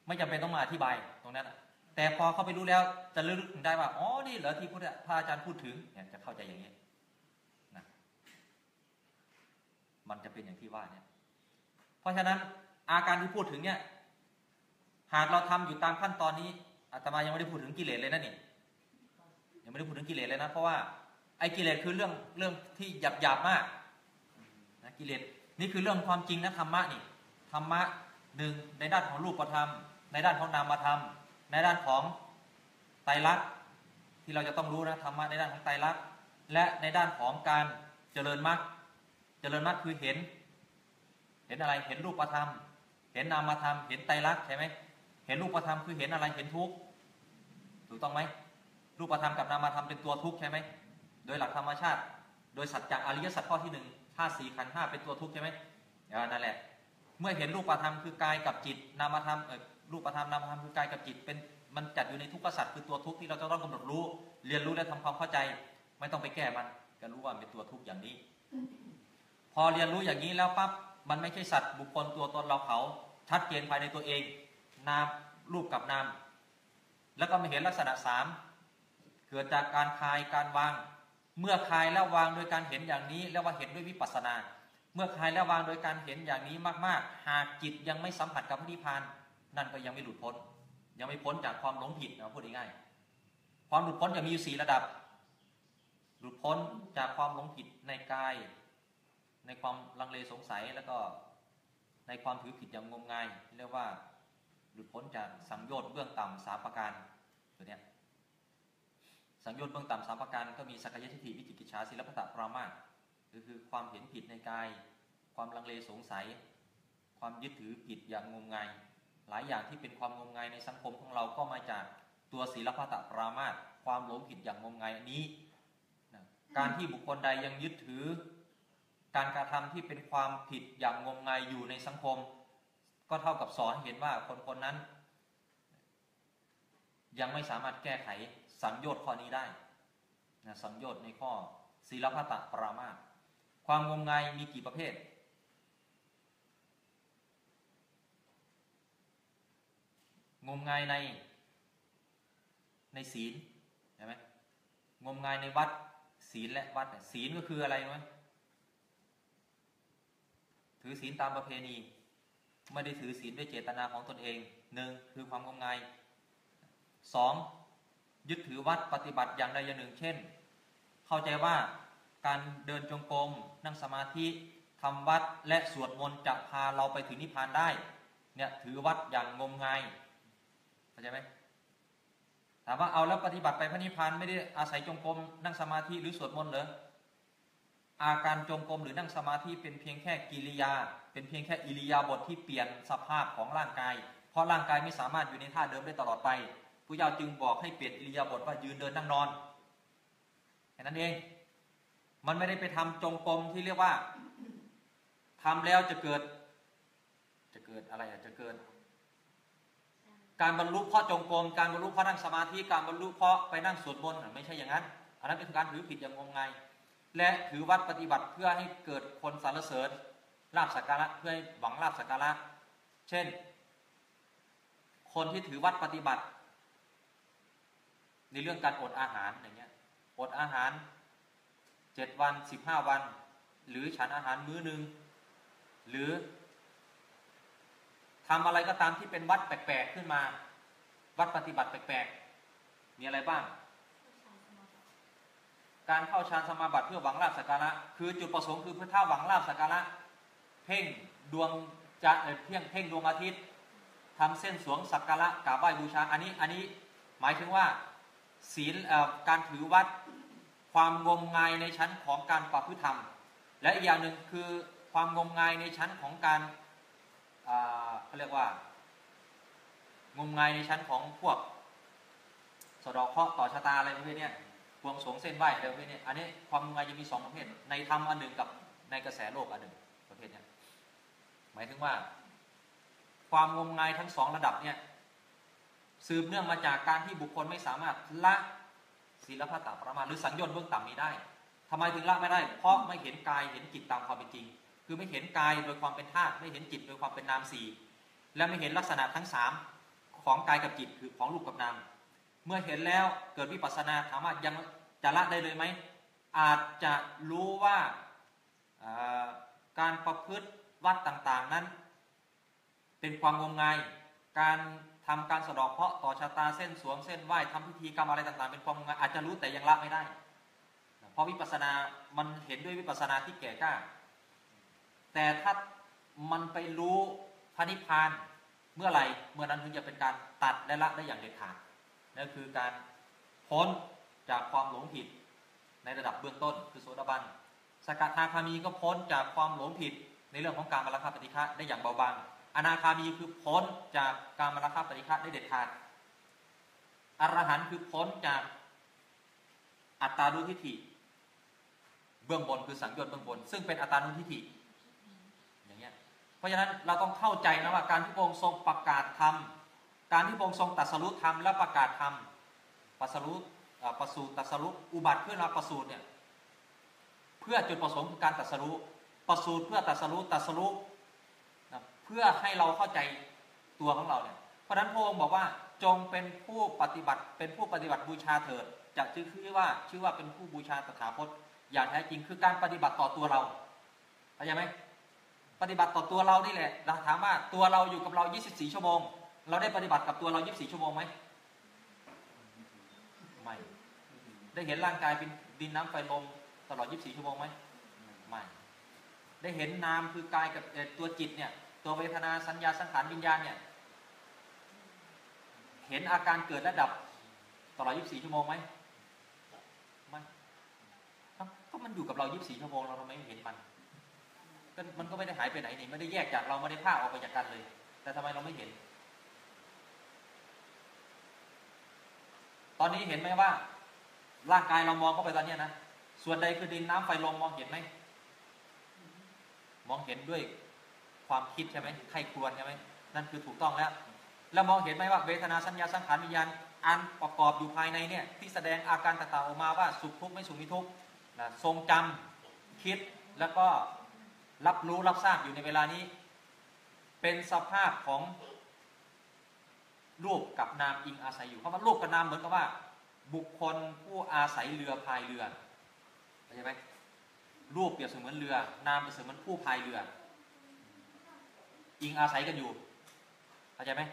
ไม่จำเป็นต้องมาอธิบายตรงนั้นอะแต่พอเข้าไปรู้แล้วจะลึกถึงได้ว่า อ๋อ นี่เหรอที่พระพระอาจารย์พูดถึงเนี่ยจะเข้าใจอย่างนี้นะ มันจะเป็นอย่างที่ว่าเนี่ย เพราะฉะนั้นอาการที่พูดถึงเนี่ย หากเราทำอยู่ตามขั้นตอนนี้อาตมายังไม่ได้พูดถึงกิเลสเลยนะนี่ยังไม่ได้พูดถึงกิเลสเลยนะ เพราะว่าไอ้กิเลสคือเรื่องเรื่องที่หยาบหยาบมากนะกิเลสนี่คือเรื่องความจริงนะธรรมะนี่ธรรมะหนึ่งในด้านของรูปธรรม ในด้านของนามธรรม ในด้านของไตรลักษณ์ที่เราจะต้องรู้นะธรรมะในด้านของไตรลักษณ์และในด้านของการเจริญมรรค เจริญมรรคคือเห็น เห็นอะไรเห็นรูปธรรม เห็นนามธรรม เห็นไตรลักษณ์ใช่ไหมเห็นรูปธรรมคือเห็นอะไรเห็นทุกข์ถูกต้องไหมรูปธรรมกับนามธรรมเป็นตัวทุกข์ใช่ไหมโดยหลักธรรมชาติ โดยสัจจะอริยสัจข้อที่หนึ่งธาตุสี่ขันธ์ห้าเป็นตัวทุกข์ใช่ไหมอ่านั่นแหละ เมื่อเห็นรูปธรรมคือกายกับจิตนามธรรมเออรูปธรรมนามธรรมคือกายกับจิตเป็นมันจัดอยู่ในทุกขสัจคือตัวทุกข์ที่เราจะต้องกำหนดรู้ เรียนรู้และทำความเข้าใจ ไม่ต้องไปแก้มันก็รู้ว่าเป็นตัวทุกข์อย่างนี้ พอเรียนรู้อย่างนี้แล้วปั๊บมันไม่ใช่สัตว์บุคคลตัวตนเราเขาชัดเจนภายในตัวเอง นามรูปกับนามแล้วก็มาเห็นลักษณะสามเกิดจากการคลายการวาง เมื่อคลายแล้ววางโดยการเห็นอย่างนี้เรียกว่าเห็นด้วยวิปัสสนา เมื่อคลายแล้ววางโดยการเห็นอย่างนี้มาก ๆ หากจิตยังไม่สัมผัสกับพระนิพพาน นั่นก็ยังไม่หลุดพ้น ยังไม่พ้นจากความหลงผิดนะพูดง่ายๆความหลุดพ้นจะมีอยู่สี่ระดับ หลุดพ้นจากความหลงผิดในกาย ในความลังเลสงสัยแล้วก็ในความถือผิดอย่างงมงาย เรียกว่าหลุดพ้นจากสังโยชน์เบื้องต่ำสามประการตัวเนี้ยสังโยชน์เบื้องต่ำสามประการก็มีสักยทิฏฐิวิจิกิจฉาศิลปตะปรามาก็คือความเห็นผิดในกาย ความลังเลสงสัย ความยึดถือผิดอย่างงมงาย หลายอย่างที่เป็นความงมงายในสังคมของเราก็มาจากตัวศีลพัตะปรามาสความหลงผิดอย่างงมงายอันนี้ การที่บุคคลใดยังยึดถือ การกระทำที่เป็นความผิดอย่างงมงายอยู่ในสังคม ก็เท่ากับสอนเห็นว่าคนคนนั้น ยังไม่สามารถแก้ไขสังโยชน์ข้อนี้ได้นะสังโยชน์ในข้อศีลพัตตปรามาสความงมงายมีกี่ประเภท งมงายในในศีลใช่ไหมงมงายในวัดศีลและวัดศีลก็คืออะไรไหม ถือศีลตามประเพณี ไม่ได้ถือศีลด้วยเจตนาของตนเองหนึ่งคือความงมงายสองยึดถือวัดปฏิบัติอย่างใดอย่างหนึ่ง เช่น เข้าใจว่าการเดินจงกรมนั่งสมาธิทำวัดและสวดมนต์จะพาเราไปถึงนิพพานได้ เนี่ยถือวัดอย่างงมงายเข้าใจไหมถามว่าเอาแล้วปฏิบัติไปพระนิพพานไม่ได้อาศัยจงกรมนั่งสมาธิหรือสวดมนต์เหรอ อาการจงกรมหรือนั่งสมาธิเป็นเพียงแค่กิริยา เป็นเพียงแค่อิริยาบถทที่เปลี่ยนสภาพของร่างกาย เพราะร่างกายไม่สามารถอยู่ในท่าเดิมได้ตลอดไปผู้ยาจึงบอกให้เปลี่ยนอิริยาบถว่ายืนเดินนั่งนอนแค่นั้นเอง มันไม่ได้ไปทำจงกรมที่เรียกว่าทำแล้วจะเกิด จะเกิดอะไรอะจะเกิด การบรรลุเพราะจงกรมการบรรลุเพราะนั่งสมาธิการบรรลุเพราะไปนั่งสวดมนต์ไม่ใช่อย่างนั้น อันนั้นเป็นการถือผิดอย่างงมงาย และถือวัดปฏิบัติเพื่อให้เกิดคนสรรเสริญลาบสักการะเพื่อให้หวังลาบสักการะ เช่น คนที่ถือวัดปฏิบัติ ในเรื่องการอดอาหารอย่างเงี้ยอดอาหารเจ็ดวันสิบห้าวัน หรือฉันอาหารมื้อหนึ่งหรือทำอะไรก็ตามที่เป็นวัดแปลกๆขึ้นมา วัดปฏิบัติแปลกๆมีอะไรบ้าง การเข้าฌานสมาบัติเพื่อหวังลาภสักการะ คือจุดประสงค์คือเพื่อท่าหวังลาภสักการะ เพ่งดวงจะเอ่อเพ่งเพ่งดวงอาทิตย์ทำเส้นสวงสักการะกราบไหว้บูชาอันนี้อันนี้หมายถึงว่าศีลการถือวัดความงมงายในชั้นของการประพฤติธรรม และอีกอย่างหนึ่งคือความงมงายในชั้นของการเขาเรียกว่างมงายในชั้นของพวกสะดอกเคราะห์ต่อชะตาอะไรประเภทเนี้ บวงสวงเส้นไหวอะไรประเภทเนี้ยอันนี้ความงมงายจะมีสองประเภท ในธรรมอันหนึ่งกับในกระแสโลกอันหนึ่งประเภทเนี้ยหมายถึงว่า ความงมงายทั้งสองระดับเนี่ยสืบเนื่องมาจากการที่บุคคลไม่สามารถละศีลพัตตประมาหรือสังโยชน์เบื้องต่ำนี้ได้ทำไมถึงละไม่ได้ เพราะไม่เห็นกายเห็นจิตตามความเป็นจริง คือไม่เห็นกายโดยความเป็นธาตุไม่เห็นจิตโดยความเป็นนามสี่และไม่เห็นลักษณะทั้งสามของกายกับจิตคือของรูปกับนาม เมื่อเห็นแล้วเกิดวิปัสสนาถามว่ายังจะละได้เลยไหมอาจจะรู้ว่าการประพฤติวัดต่างๆนั้น เป็นความงมงาย การทำการสะดอกเคราะห์ต่อชะตาเส้นสวงเส้นไหว้ทำพิธีกรรมอะไรต่างๆ เป็นความงมงายอาจจะรู้แต่ยังละไม่ได้ เพราะวิปัสสนา มันเห็นด้วยวิปัสสนาที่แก่กล้า แต่ถ้ามันไปรู้พระนิพพานเมื่อไหร่เมื่อนั้นถึงจะเป็นการตัดและละได้อย่างเด็ดขาด นั่นคือการพ้นจากความหลงผิดในระดับเบื้องต้นคือโสดาบันสกทาคามีก็พ้นจากความหลงผิดในเรื่องของการมรรคปฏิฆะได้อย่างเบาบาง อนาคามีคือพ้นจากการมรรคปฏิฆะได้เด็ดขาด อรหันต์คือพ้นจากอัตตาดุทิฏฐิ เบื้องบนคือสังโยชน์เบื้องบน ซึ่งเป็นอัตตานุทิฏฐิ อย่างเงี้ย เพราะฉะนั้นเราต้องเข้าใจนะว่าการที่พระองค์ทรงประกาศธรรม การที่พระองค์ทรงตรัสรู้ธรรมและประกาศธรรมปัสรุเอ่อประสูติตรัสรู้อุบัติเพื่อเราประสูตเนี่ยเพื่อจุดประสงค์คือการตรัสรู้ประสูตเพื่อตรัสรู้ตรัสรู้นะเพื่อให้เราเข้าใจตัวของเราเนี่ยเพราะฉะนั้นพระองค์บอกว่าจงเป็นผู้ปฏิบัติเป็นผู้ปฏิบัติบูชาเถิดจะชื่อคือว่าชื่อว่าเป็นผู้บูชาตถาคตอย่างแท้จริงคือการปฏิบัติต่อตัวเราเข้าใจไหมปฏิบัติต่อตัวเรานี่แหละเราถามว่าตัวเราอยู่กับเรา 24 ชั่วโมง เราได้ปฏิบัติกับตัวเรา24ชั่วโมงไหมไม่ได้เห็นร่างกายเป็นดินน้ำไฟลมตลอด24ชั่วโมงไหมไม่ได้เห็นนามคือกายกับตัวจิตเนี่ยตัวเวทนาสัญญาสังขารวิญญาณเนี่ยเห็นอาการเกิดและดับตลอด24ชั่วโมงไหมไม่ก็มันอยู่กับเรา24ชั่วโมงเราทำไมไม่เห็นมันมันก็ไม่ได้หายไปไหนนี่ไม่ได้แยกจากเราไม่ได้พาออกไปจากกันเลย แต่ทำไมเราไม่เห็น ตอนนี้เห็นไหมว่า ร่างกายเรามองเข้าไปตอนนี้นะ ส่วนใดคือดินน้ำไฟลมมองเห็นไหม มองเห็นด้วยความคิดใช่ไหมใครควรใช่ไหมนั่นคือถูกต้องแล้ว แล้วมองเห็นไหมว่าเวทนาสัญญาสังขารวิญญาณอันประกอบอยู่ภายในเนี่ยที่แสดงอาการต่างๆออกมาว่าสุขทุกข์ไม่สุขไม่ทุกข์นะทรงจำคิดแล้วก็รับรู้รับทราบอยู่ในเวลานี้ เป็นสภาพของ รูปกับนามอิงอาศัยอยู่เพราะว่ารูปกับนามเหมือนกับว่า บุคคลผู้อาศัยเรือพายเรือเข้าใจไหมรูปเปรียบเสมือนเรือ นามเปรียบเสมือนผู้พายเรือ อิงอาศัยกันอยู่เข้าใจไหม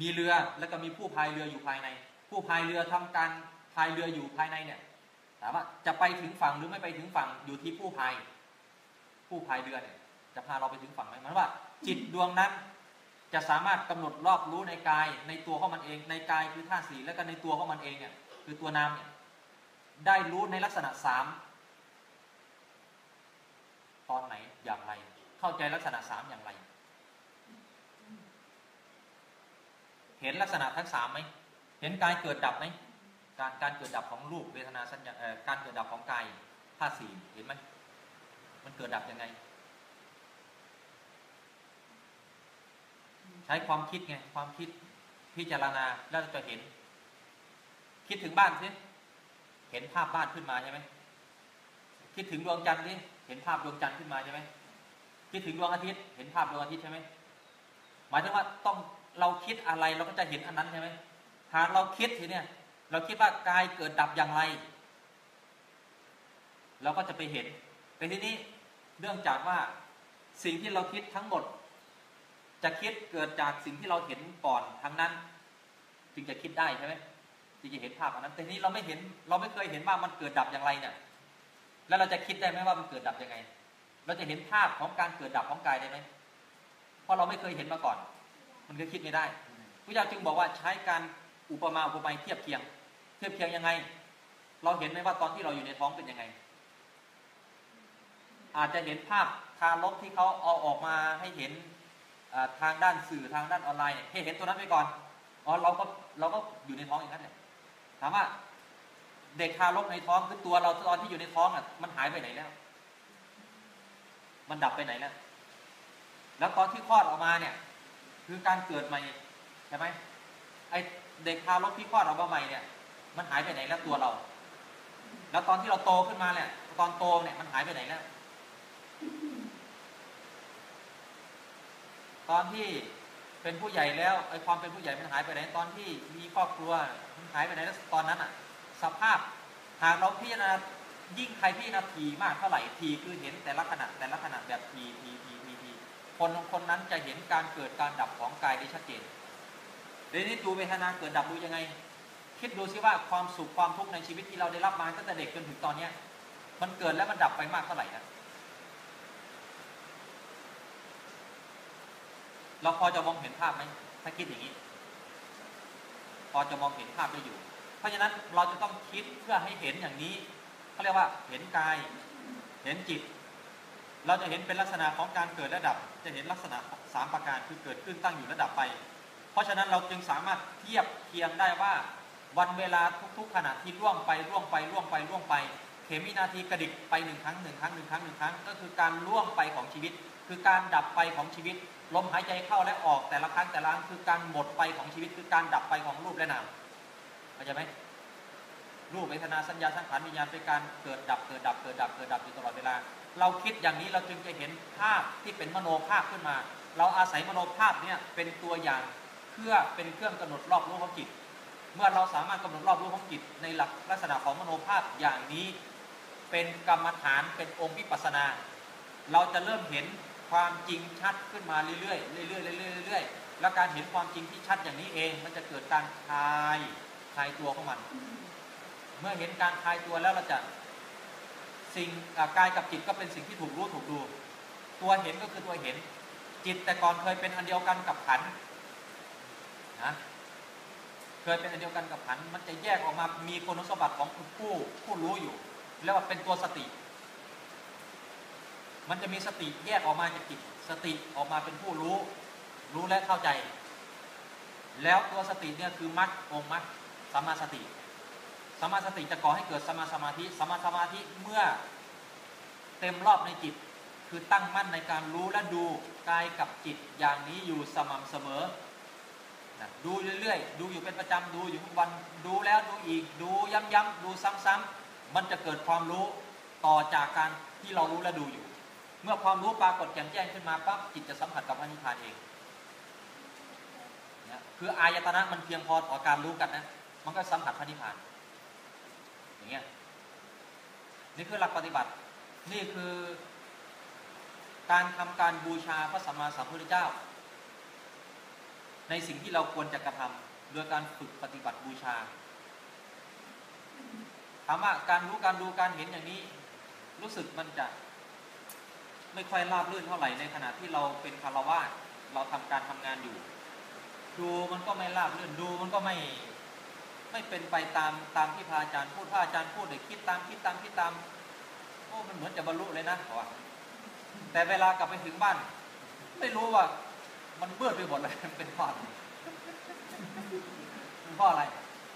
มีเรือแล้วก็มีผู้พายเรืออยู่ภายใน ผู้พายเรือทำการพายเรืออยู่ภายในเนี่ยถามว่าจะไปถึงฝั่งหรือไม่ไปถึงฝั่งอยู่ที่ผู้พาย ผู้พายเรือเนี่ยจะพาเราไปถึงฝั่งไหมมายว่า จิตดวงนั้น จะสามารถกำหนดรอบรู้ในกายในตัวของมันเอง ในกายคือธาตุสีแล้วก็ในตัวของมันเองเนี่ยคือตัวนามเนี่ยได้รู้ในลักษณะสามตอนไหนอย่างไร เข้าใจลักษณะสามอย่างไร เห็นลักษณะทั้งสามไหมเห็นกายเกิดดับไหมการการเกิดดับของรูปเวทนาสัญญาการเกิดดับของกายธาตุสีเห็นไหมมันเกิดดับยังไง ช้ความคิดไงความคิดพิจารณาแล้วจะเห็น คิดถึงบ้านสิเห็นภาพบ้านขึ้นมาใช่ไหมคิดถึงดวงจันทร์สิเห็นภาพดวงจันทร์ขึ้นมาใช่ไหมคิดถึงดวงอาทิตย์ เห็นภาพดวงอาทิตย์ใช่ไหมหมายถึงว่าต้องเราคิดอะไรเราก็จะเห็นอันนั้นใช่ไหมหากเราคิดทีเนี้ยเราคิดว่ากายเกิดดับอย่างไร เราก็จะไปเห็นแต่ทีนี้เนื่องจากว่าสิ่งที่เราคิดทั้งหมด จะคิดเกิดจากสิ่งที่เราเห็นก่อนทั้งนั้น จึงจะคิดได้ใช่ไหมจึงจะเห็นภาพอันนั้น แต่นี้เราไม่เห็นเราไม่เคยเห็นว่ามันเกิดดับอย่างไรเนี่ย แล้วเราจะคิดได้ไหมว่ามันเกิดดับยังไง เราจะเห็นภาพของการเกิดดับของกายได้ไหมเพราะเราไม่เคยเห็นมาก่อน มันก็คิดไม่ได้พระเจ้าจึงบอกว่าใช้การอุปมาอุปไมยเทียบเคียง เทียบเคียงยังไง เราเห็นไหมว่าตอนที่เราอยู่ในท้องเป็นยังไง อาจจะเห็นภาพทารกที่เขาเอาออกมาให้เห็น ทางด้านสื่อทางด้านออนไลน์เนี่ยให้เห็นตัวนั้นไปก่อนอ๋อเราก็เราก็อยู่ในท้องอย่างนั้นเนี่ยถามว่าเด็กทารกในท้องคือตัวเราตอนที่อยู่ในท้องอะมันหายไปไหนแล้ว มันดับไปไหนแล้ว แล้วตอนที่คลอดออกมาเนี่ย คือการเกิดใหม่ใช่ไหมไอเด็กทารกที่คลอดออกมาใหม่เนี่ย มันหายไปไหนแล้วตัวเรา แล้วตอนที่เราโตขึ้นมาเนี่ย ตอนโตเนี่ยมันหายไปไหนแล้ว ตอนที่เป็นผู้ใหญ่แล้วไอความเป็นผู้ใหญ่มันหายไปไหนตอนที่มีครอบครัวมันหายไปไหนแล้วตอนนั้นอะ สภาพหากเราพิจารณายิ่งใครพิจารณาทีมากเท่าไหร่ทีคือเห็นแต่ละขณะแต่ละขณะแบบทีทีทีทีทีคนคนนั้นจะเห็นการเกิดการดับของกายได้ชัดเจนเดี๋ยวนี้ดูเวทนาเกิดดับดูยังไง คิดดูซิว่าความสุขความทุกข์ในชีวิตที่เราได้รับมาตั้งแต่เด็กจนถึงตอนเนี้ยมันเกิดแล้วมันดับไปมากเท่าไหร่นะ เราพอจะมองเห็นภาพไหมถ้าคิดอย่างนี้ พอจะมองเห็นภาพได้อยู่ เพราะฉะนั้นเราจะต้องคิดเพื่อให้เห็นอย่างนี้เขาเรียกว่าเห็นกาย เห็นจิต เราจะเห็นเป็นลักษณะของการเกิดและดับ จะเห็นลักษณะสามประการคือเกิดขึ้นตั้งอยู่และดับไป เพราะฉะนั้นเราจึงสามารถเทียบเคียงได้ว่าวันเวลาทุกๆขณะที่ล่วงไปล่วงไปล่วงไปล่วงไป เข็มวินาทีกระดิกไปหนึ่งครั้งหนึ่งครั้งหนึ่งครั้งหนึ่งครั้ง ก็คือการล่วงไปของชีวิต คือการดับไปของชีวิต ลมหายใจเข้าและออกแต่ละครั้งแต่ละครั้งคือการหมดไปของชีวิตคือการดับไปของรูปและนามเข้าใจไหมรูปเวทนาสัญญาสังขารวิญญาณเป็นการเกิดดับเกิดดับเกิดดับเกิดดับอยู่ตลอดเวลา เราคิดอย่างนี้เราจึงจะเห็นภาพที่เป็นมโนภาพขึ้นมา เราอาศัยมโนภาพเนี่ยเป็นตัวอย่างเพื่อเป็นเครื่องกำหนดรอบรู้ของจิต เมื่อเราสามารถกำหนดรอบรู้ของจิตในหลักลักษณะของมโนภาพอย่างนี้ เป็นกรรมฐานเป็นองค์วิปัสสนา เราจะเริ่มเห็น ความจริงชัดขึ้นมาเรื่อยๆเรื่อยๆเรื่อยๆเรื่อยๆแล้วการเห็นความจริงที่ชัดอย่างนี้เอง มันจะเกิดการคลายคลายตัวของมัน เมื่อเห็นการคลายตัวแล้วเราจะสิ่งกายกับจิตก็เป็นสิ่งที่ถูกรู้ถูกดู ตัวเห็นก็คือตัวเห็น จิตแต่ก่อนเคยเป็นอันเดียวกันกับขันนะเคยเป็นอันเดียวกันกับขัน มันจะแยกออกมามีคุณสมบัติของผู้ผู้รู้อยู่เรียกว่าเป็นตัวสติ มันจะมีสติแยกออกมาจากจิต สติออกมาเป็นผู้รู้ รู้และเข้าใจ แล้วตัวสติเนี่ยคือมรรคองค์มรรคสัมมาสติสัมมาสติจะก่อให้เกิดสมาสมาธิสมาสมาธิเมื่อเต็มรอบในจิต คือตั้งมั่นในการรู้และดูกายกับจิตอย่างนี้อยู่สม่ำเสมอนะดูเรื่อยๆ ดูอยู่เป็นประจำดูอยู่ทุกวันดูแล้วดูอีก ดูย้ำๆดูซ้ำๆมันจะเกิดความรู้ต่อจากการที่เรารู้และดูอยู่ เมื่อความรู้ปรากฏแจ่มแจ้งขึ้นมาปั๊บจิตจะสัมผัสกับพระนิพพานเองคืออายตนะมันเพียงพอต่อการรู้กันนะ มันก็สัมผัสพระนิพพาน อย่างเงี้ยนี่คือหลักปฏิบัติ นี่คือการทำการบูชาพระสัมมาสัมพุทธเจ้า ในสิ่งที่เราควรจะกระทำโดยการฝึกปฏิบัติบูชาถามว่าการรู้การดูการเห็นอย่างนี้ รู้สึกมันจะ ไม่ค่อยราบรื่นเท่าไหร่ในขณะที่เราเป็นคารวาสเราทำการทำงานอยู่ ดูมันก็ไม่ราบรื่นดูมันก็ไม่ไม่เป็นไปตามตามที่พระอาจารย์พูดพระอาจารย์พูดเลยคิดตามคิดตามคิดตามโอ้มันเหมือนจะบรรลุเลยนะขาว่าแต่เวลากลับไปถึงบ้าน ไม่รู้ว่า มันเบื่อไปหมดเลยเป็นเพราะอะไรเป็นเพราะอะไร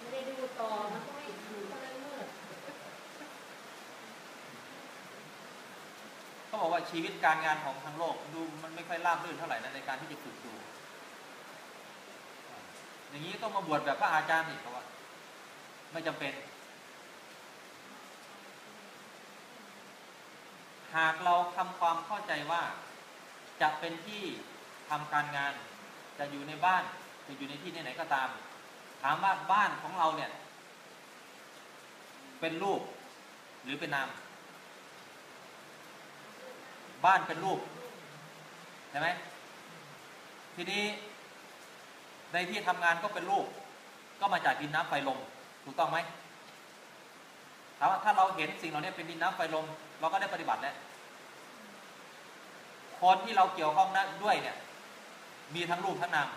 ไม่ได้ดูต่อมันก็ไม่ดูก็เลยมืด เขาบอกว่าชีวิตการงานของทางโลกดูมันไม่ค่อยราบรื่นเท่าไหร่นะในการที่จะฝึกดู อย่างนี้ต้องมาบวชแบบพระอาจารย์อีกเขาว่า ไม่จำเป็น หากเราทำความเข้าใจว่าจะเป็นที่ทำการงาน จะอยู่ในบ้านจะอยู่ในที่ไหนก็ตาม ถามว่าบ้านของเราเนี่ย เป็นรูปหรือเป็นนาม บ้านเป็นรูปใช่ไหมทีนี้ในที่ทำงานก็เป็นรูป ก็มาจากดินน้ำไฟลมถูกต้องไหมถามว่าถ้าเราเห็นสิ่งเหล่านี้เป็นดินน้ำไฟลม เราก็ได้ปฏิบัติแล้วคนที่เราเกี่ยวข้องนั้นด้วยเนี่ย มีทั้งรูปทั้งนาม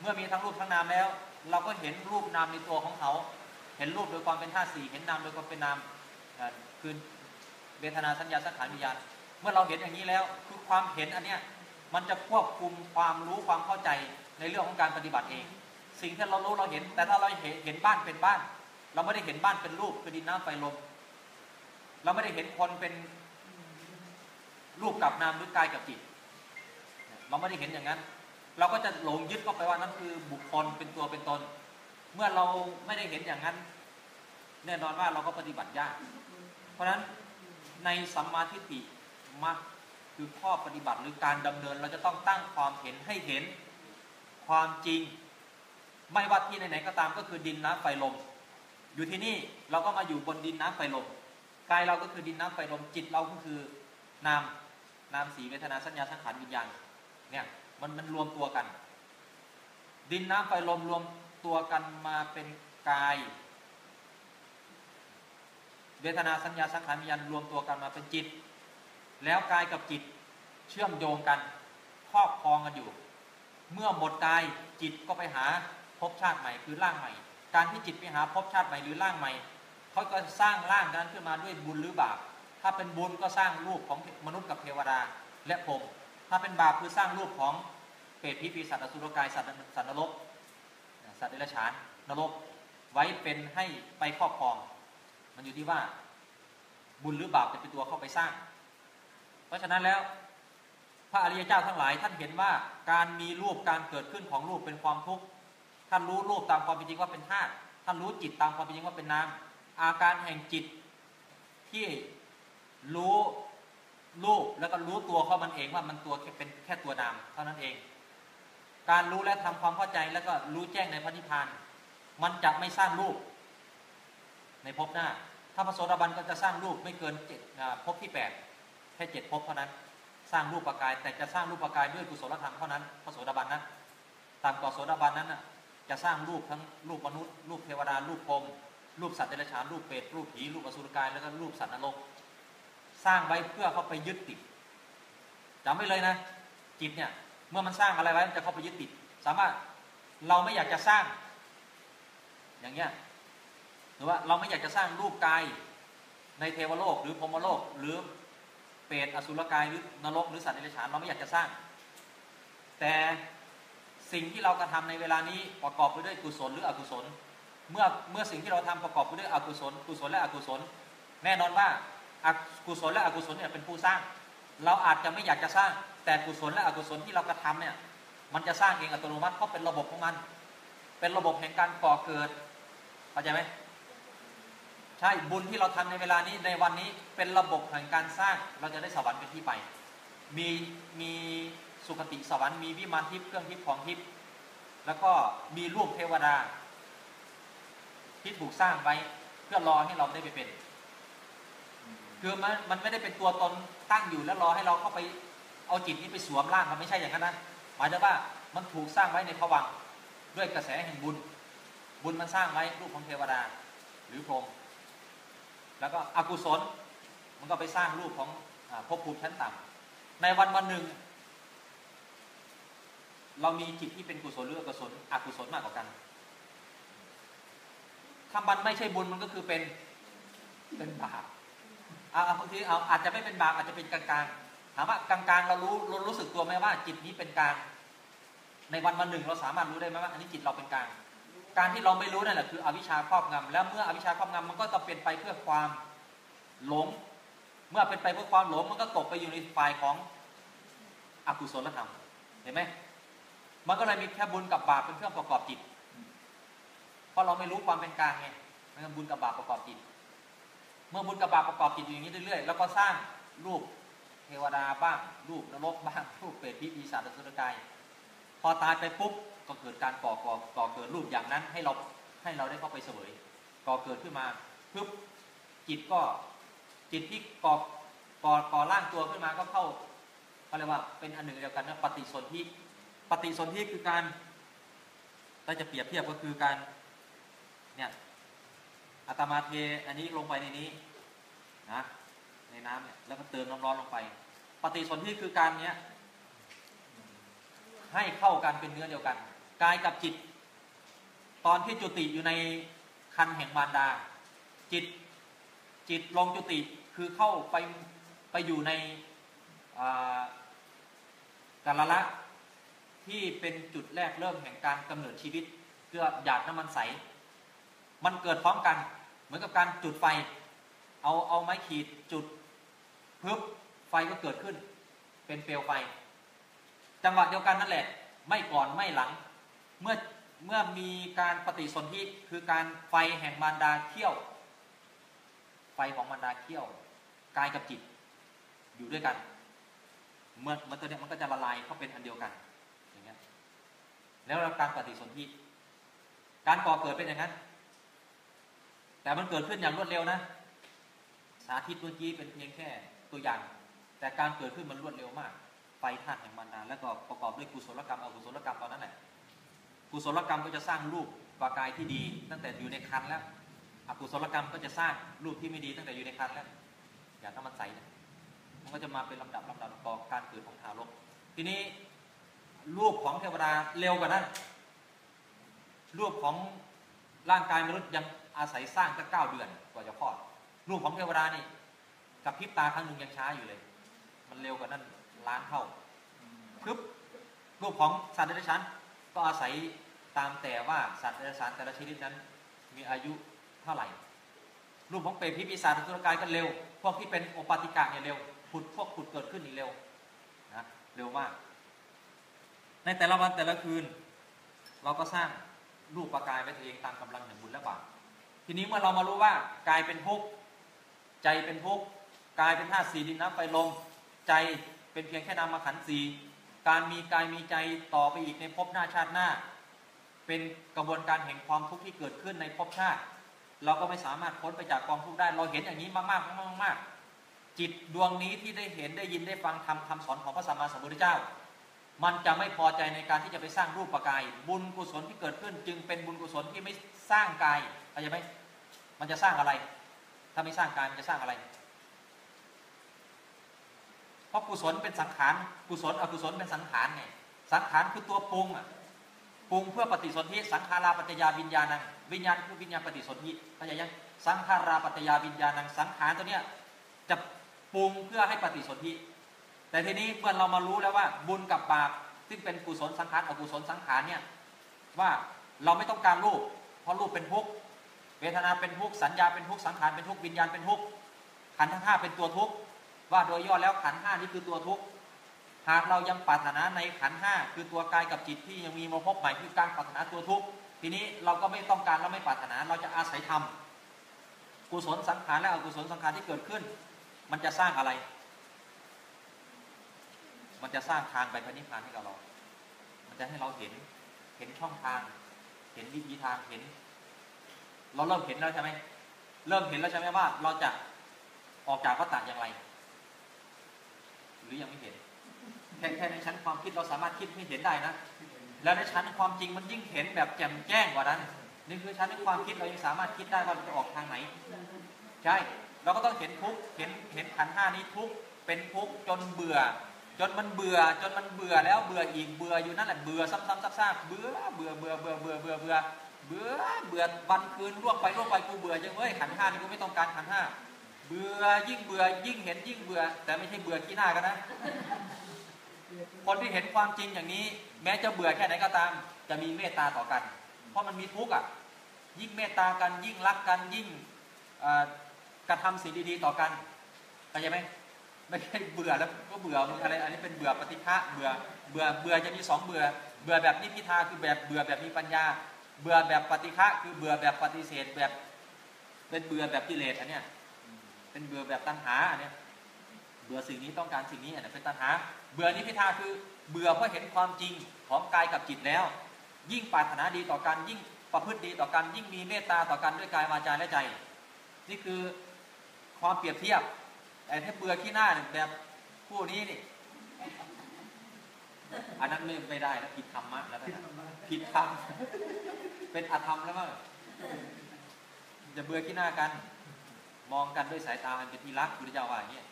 เมื่อมีทั้งรูปทั้งนามแล้ว เราก็เห็นรูปนามในตัวของเขา เห็นรูปโดยความเป็นธาตุสี่เห็นนามโดยความเป็นนามคือเวทนาสัญญาสังขารวิญญาณ เมื่อเราเห็นอย่างนี้แล้วคือความเห็นอันเนี้ยมันจะควบคุมความรู้ความเข้าใจในเรื่องของการปฏิบัติเอง สิ่งที่เรารู้เราเห็น แต่ถ้าเราเห็นเห็นบ้านเป็นบ้าน เราไม่ได้เห็นบ้านเป็นรูปคือดินน้ำไฟลมเราไม่ได้เห็นคนเป็นรูปกับนามหรือกายกับจิต เราไม่ได้เห็นอย่างนั้น เราก็จะหลงยึดเข้าไปว่านั่นคือบุคคลเป็นตัวเป็นตน เมื่อเราไม่ได้เห็นอย่างนั้น แน่นอนว่าเราก็ปฏิบัติยาก เพราะฉะนั้นในสัมมาทิฏฐิ มักคือข้อปฏิบัติหรือการดำเนิน เราจะต้องตั้งความเห็นให้เห็นความจริง ไม่ว่าที่ไหนๆก็ตามก็คือดินน้ำไฟลม อยู่ที่นี่เราก็มาอยู่บนดินน้ำไฟลมกายเราก็คือดินน้ำไฟลมจิตเราก็คือนามนามสีเวทนาสัญญาสังขารวิญญาณเนี่ยมันมันรวมตัวกัน ดินน้ำไฟลมรวมตัวกันมาเป็นกาย เวทนาสัญญาสังขารวิญญาณรวมตัวกันมาเป็นจิต แล้วกายกับจิตเชื่อมโยงกันครอบครองกันอยู่ เมื่อหมดกายจิตก็ไปหาภพชาติใหม่คือร่างใหม่ การที่จิตไปหาภพชาติใหม่หรือร่างใหม่เขาก็สร้างร่างนั้นขึ้นมาด้วยบุญหรือบาป ถ้าเป็นบุญก็สร้างรูปของมนุษย์กับเทวดาและพรหมถ้าเป็นบาปคือสร้างรูปของเปรตผีปีศาจอสุรกายสัตว์สัตว์นรกสัตว์เดรัจฉานนรกไว้เป็นให้ไปครอบครอง มันอยู่ที่ว่าบุญหรือบาปจะเป็นตัวเข้าไปสร้าง ราะฉะนั้นแล้ว พระอริยเจ้าทั้งหลายท่านเห็นว่าการมีรูปการเกิดขึ้นของรูปเป็นความทุกข์ท่านรู้รูปตามความเป็นจริงว่าเป็นธาตุท่านรู้จิตตามความเป็นจริงว่าเป็นนามอาการแห่งจิตที่รู้รูปแล้วก็รู้ตัวเขามันเองว่ามันตัวเป็นแค่ตัวนามเท่านั้นเอง การรู้และทำความเข้าใจแล้วก็รู้แจ้งในพระนิพพาน มันจะไม่สร้างรูป ในภพหน้า ถ้าพระโสดาบันก็จะสร้างรูปไม่เกินเจ็ดภพที่แปด ค่เจ็ดภพเท่านั้น สร้างรูปประกาย แต่จะสร้างรูปประกายด้วยกุศลธรรมเท่านั้นพระโสดาบันนั้นตามกว่าโสดาบันนั้นน่ะจะสร้างรูปทั้งรูปมนุษย์ รูปเทวดารูปพรมรูปสัตว์เดรัจฉานรูปเปรตรูปผีรูปอสุรกายแล้วก็รูปสัตว์นรก สร้างไว้เพื่อเข้าไปยึดติดจำไว้เลยนะ จิตเนี่ยเมื่อมันสร้างอะไรไว้มันจะเข้าไปยึดติด สามารถเราไม่อยากจะสร้าง อย่างเงี้ยหรือว่าเราไม่อยากจะสร้างรูปกายในเทวโลกหรือพรหมโลกหรือ รตอสุรกายหรือนรกหรือสัตว์เดรัจฉานเราไม่อยากจะสร้าง แต่สิ่งที่เรากระทำในเวลานี้ประกอบไปด้วยกุศลหรืออกุศล เมื่อเมื่อสิ่งที่เราทำประกอบไปด้วยอกุศล กุศลและอกุศล แน่นอนว่าอกุศลและอกุศลเนี่ยเป็นผู้สร้าง เราอาจจะไม่อยากจะสร้าง แต่กุศลและอกุศลที่เรากระทำเนี่ยมันจะสร้างเองอัตโนมัติเพราะเป็นระบบของมัน เป็นระบบแห่งการก่อเกิดเข้าใจไหม ใช่บุญที่เราทำในเวลานี้ในวันนี้เป็นระบบแห่งการสร้างเราจะได้สวรรค์เป็นที่ไป มีมีสุคติสวรรค์มีวิมานทิพย์เครื่องทิพย์ของทิพย์แล้วก็มีรูปเทวดา ที่ถูกสร้างไว้เพื่อรอให้เราได้ไปเป็นคือมันมันไม่ได้เป็นตัวตนตั้งอยู่แล้วรอให้เราเข้าไปเอาจิตนี้ไปสวมร่างมันไม่ใช่อย่างนั้นนะหมายถึงว่ามันถูกสร้างไว้ในภวังด้วยกระแสแห่งบุญ บุญมันสร้างไว้รูปของเทวดา หรือพรหม แล้วก็อกุศล มันก็ไปสร้างรูปของอภพภูมิชั้นต่ำในวันวันหนึ่ง เรามีจิตที่เป็นกุศลหรืออกุศลอกุศลมากกว่ากันถ้ามันไม่ใช่บุญมันก็คือเป็นเป็นบาปเอาเอาบางทีเอาอาจจะไม่เป็นบาปอาจจะเป็นกลางๆถามว่ากลางๆเรารู้เรารู้สึกตัวไหมว่า จิตนี้เป็นกลาง ในวันวันหนึ่งเราสามารถรู้ได้ไหมว่าอันนี้จิตเราเป็นกลาง การที่เราไม่รู้นั่นแหละคืออวิชชาครอบงำแล้วเมื่ออวิชชาครอบงำมันก็จะเป็นไปเพื่อความหลง เมื่อเป็นไปเพื่อความหลงมันก็ตกไปอยู่ในฝ่ายของอกุศลธรรมเห็นไหมมันก็เลยมีแค่บุญกับบาปเป็นเครื่องประกอบจิต เพราะเราไม่รู้ความเป็นกลางไงมันบุญกับบาปประกอบจิต เมื่อบุญกับบาปประกอบจิตอยู่อย่างนี้เรื่อยๆ แล้วก็สร้างรูปเทวดาบ้าง รูปนรกบ้าง รูปเปรตพิปีศาจสุรกาย พอตายไปปุ๊บ ก็เกิดการก่อก่อก่อเกิดรูปอย่างนั้นให้เราให้เราได้เข้าไปเสวยก่อเกิดขึ้นมาปุ๊บจิตก็จิตที่ก่อก่อก่อร่างตัวขึ้นมาก็เข้าเขาเรียกว่าเป็นอันหนึ่งเดียวกันนะปฏิสนธิปฏิสนธิคือการถ้าจะเปรียบเทียบก็คือการเนี่ยอาตมาเทอันนี้ลงไปในนี้นะในน้ำเนี่ยแล้วก็เติมน้ำร้อนลงไป ปฏิสนธิคือการเนี้ยให้เข้ากันเป็นเนื้อเดียวกัน กายกับจิต ตอนที่จุติอยู่ในคันแห่งมารดา จิตจิตลงจุติคือเข้าไปไปอยู่ในกาลละที่เป็นจุดแรกเริ่มแห่งการกำเนิดชีวิตเพื่อหยาดน้ำมันใส มันเกิดพร้อมกัน เหมือนกับการจุดไฟ เอาเอาไม้ขีดจุดพึบไฟก็เกิดขึ้น เป็นเปลวไฟ จังหวะเดียวกันนั่นแหละ ไม่ก่อนไม่หลัง เมื่อเมื่อมีการปฏิสนธิคือการไฟแห่งมารดาเขี้ยว ไฟของมารดาเขี้ยวกายกับจิต อยู่ด้วยกัน เมื่อเมื่อตัวเนี้ยมันก็จะละลายเข้าเป็นอันเดียวกันอย่างเงี้ยแล้วการปฏิสนธิการก่อเกิดเป็นอย่างนั้น แต่มันเกิดขึ้นอย่างรวดเร็วนะ สาธิตเมื่อกี้เป็นเพียงแค่ตัวอย่าง แต่การเกิดขึ้นมันรวดเร็วมาก ไฟธาตุแห่งมารดาแล้วก็ประกอบด้วยกุศลกรรมอกุศลกรรมตอนนั้นแหละ กุศลกรรมก็จะสร้างรูปปากายที่ดี ตั้งแต่อยู่ในครรภ์แล้วอกุศลกรรมก็จะสร้างรูปที่ไม่ดีตั้งแต่อยู่ในครรภ์แล้ว อย่าต้องมันใสเนี่ยมันก็จะมาเป็นลำดับลำดับต่อการเกิดของทารกทีนี้รูปของเทวดาเร็วกว่านั้น รูปของร่างกายมนุษย์ยังอาศัยสร้างแค่เก้าเดือนกว่าจะคลอด รูปของเทวดานี่กับพิบตาครั้งหนึ่งยังช้าอยู่เลย มันเร็วกว่านั้นล้านเท่าปึ๊บรูปของสัตว์เดรัจฉานก็อาศัย ตามแต่ว่าสัตว์เดรัจฉานแต่ละชนิดนั้น มีอายุเท่าไหร่รูปของเปรตพิปีศาจตุรกายก็เร็ว พวกที่เป็นโอปาติกะเนี่ยเร็วผุดพวกผุดเกิดขึ้นนี่เร็วนะเร็วมาก ในแต่ละวันแต่ละคืน เราก็สร้างรูปประกายไว้เองตามกำลังแห่งบุญและบาปทีนี้เมื่อเรามารู้ว่ากายเป็นทุกข์ใจเป็นทุกข์กายเป็นธาตุสี่ดินน้ำไฟลมใจเป็นเพียงแค่นามขันธ์สีการมีกายมีใจต่อไปอีกในภพหน้าชาติหน้า เป็นกระบวนการแห่งความทุกข์ที่เกิดขึ้นในภพชาติ เราก็ไม่สามารถพ้นไปจากกองทุกข์ได้ เราเห็นอย่างนี้มากๆมากๆมากๆจิตดวงนี้ที่ได้เห็นได้ยินได้ฟังทำคำสอนของพระสัมมาสัมพุทธเจ้า มันจะไม่พอใจในการที่จะไปสร้างรูปประกาย บุญกุศลที่เกิดขึ้น จึงเป็นบุญกุศลที่ไม่สร้างกายเข้าใจไหมมันจะสร้างอะไร ถ้าไม่สร้างกายมันจะสร้างอะไร เพราะกุศลเป็นสังขาร กุศลอกุศลเป็นสังขารไงสังขารคือตัวปรุงอะ ปรุงเพื่อปฏิสนธิสังขาราปัจจยาวิญญาณังวิญญาณคือวิญญาณปฏิสนธิเข้าใจยังสังขาราปัจจยาวิญญาณังสังขารตัวเนี้ยจะปรุงเพื่อให้ปฏิสนธิแต่ทีนี้เมื่อเรามารู้แล้วว่า บุญกับบาปซึ่งเป็นกุศลสังขารอกุศลสังขารเนี่ยว่าเราไม่ต้องการรูป เพราะรูปเป็นทุกข์เวทนาเป็นทุกข์สัญญาเป็นทุกข์สังขารเป็นทุกข์วิญญาณเป็นทุกข์ขันธ์ทั้งห้าเป็นตัวทุกข์ว่าโดยย่อแล้วขันธ์ห้านี่คือตัวทุกข์ หากเรายังปรารถนาในขันห้าคือตัวกายกับจิตที่ยังมีมาพบใหม่คือการปรารถนาตัวทุกข์ทีนี้เราก็ไม่ต้องการเราไม่ปรารถนาเราจะอาศัยธรรมกุศลสังขารและอกุศลสังขารที่เกิดขึ้น มันจะสร้างอะไร มันจะสร้างทางไปพระนิพพานให้กับเรา มันจะให้เราเห็นเห็นช่องทาง เห็นวิธีทางเห็น เราเริ่มเห็นแล้วใช่ไหมเริ่มเห็นแล้วใช่ไหมว่า เราจะออกจากวัฏฏะอย่างไร หรือยังไม่เห็น แค่แค่ในชั้นความคิดเราสามารถคิดให้เห็นได้นะ แล้วในชั้นความจริงมันยิ่งเห็นแบบแจ่มแจ้งกว่านั้น นี่คือชั้นในความคิดเรายังสามารถคิดได้ว่ามันจะออกทางไหน ใช่ เราก็ต้องเห็นทุกข์เห็นเห็นขันธ์ห้านี้ทุกข์เป็นทุกข์จนเบื่อ จนมันเบื่อ จนมันเบื่อแล้วเบื่ออีกเบื่ออยู่นั่นแหละเบื่อซ้ำๆซากๆเบื่อเบื่อเบื่อเบื่อเบื่อเบื่อเบื่อเบื่อเบื่อวันคืนล่วงไปล่วงไปกูเบื่อจังเว้ยขันธ์ห้านี่กูไม่ต้องการขันธ์ห้าเบื่อยิ่งเบื่อยิ่งเห็นยิ่งเบื่อ แต่ไม่ใช่เบื่อขี้หน้ากันนะ คนที่เห็นความจริงอย่างนี้ แม้จะเบื่อแค่ไหนก็ตาม จะมีเมตตาต่อกัน เพราะมันมีทุกข์อะ ยิ่งเมตตากันยิ่งรักกันยิ่งกระทำสิ่งดีๆต่อกันเข้าใจไหมไม่ใช่เบื่อแล้วก็เบื่อมึงอะไร อันนี้เป็นเบื่อปฏิฆะเบื่อเบื่อเบื่อจะมีสองเบื่อ เบื่อแบบนิพพิทาคือแบบเบื่อแบบมีปัญญา เบื่อแบบปฏิฆะคือเบื่อแบบปฏิเสธแบบเป็นเบื่อแบบกิเลสอันเนี้ยเป็นเบื่อแบบตัณหาอันเนี้ยเบื่อสิ่งนี้ต้องการสิ่งนี้อันนี้เป็นตัณหา เบื่อนิพพิทาคือเบื่อเพราะเห็นความจริงของกายกับจิตแล้ว ยิ่งปรารถนาดีต่อกันยิ่งประพฤติดีต่อกันยิ่งมีเมตตาต่อกันด้วยกายวาจาและใจ นี่คือความเปรียบเทียบ แต่ถ้าเบื่อขี้หน้าแบบผู้นี้นี่อันนั้นไม่ไม่ได้แล้วผิดธรรมะแล้วนะผิดธรรมเป็นอธรรมแล้วมั้งจะเบื่อขี้หน้ากัน มองกันด้วยสายตาอันเป็นที่รักพุทธเจ้าว่าอย่างนี้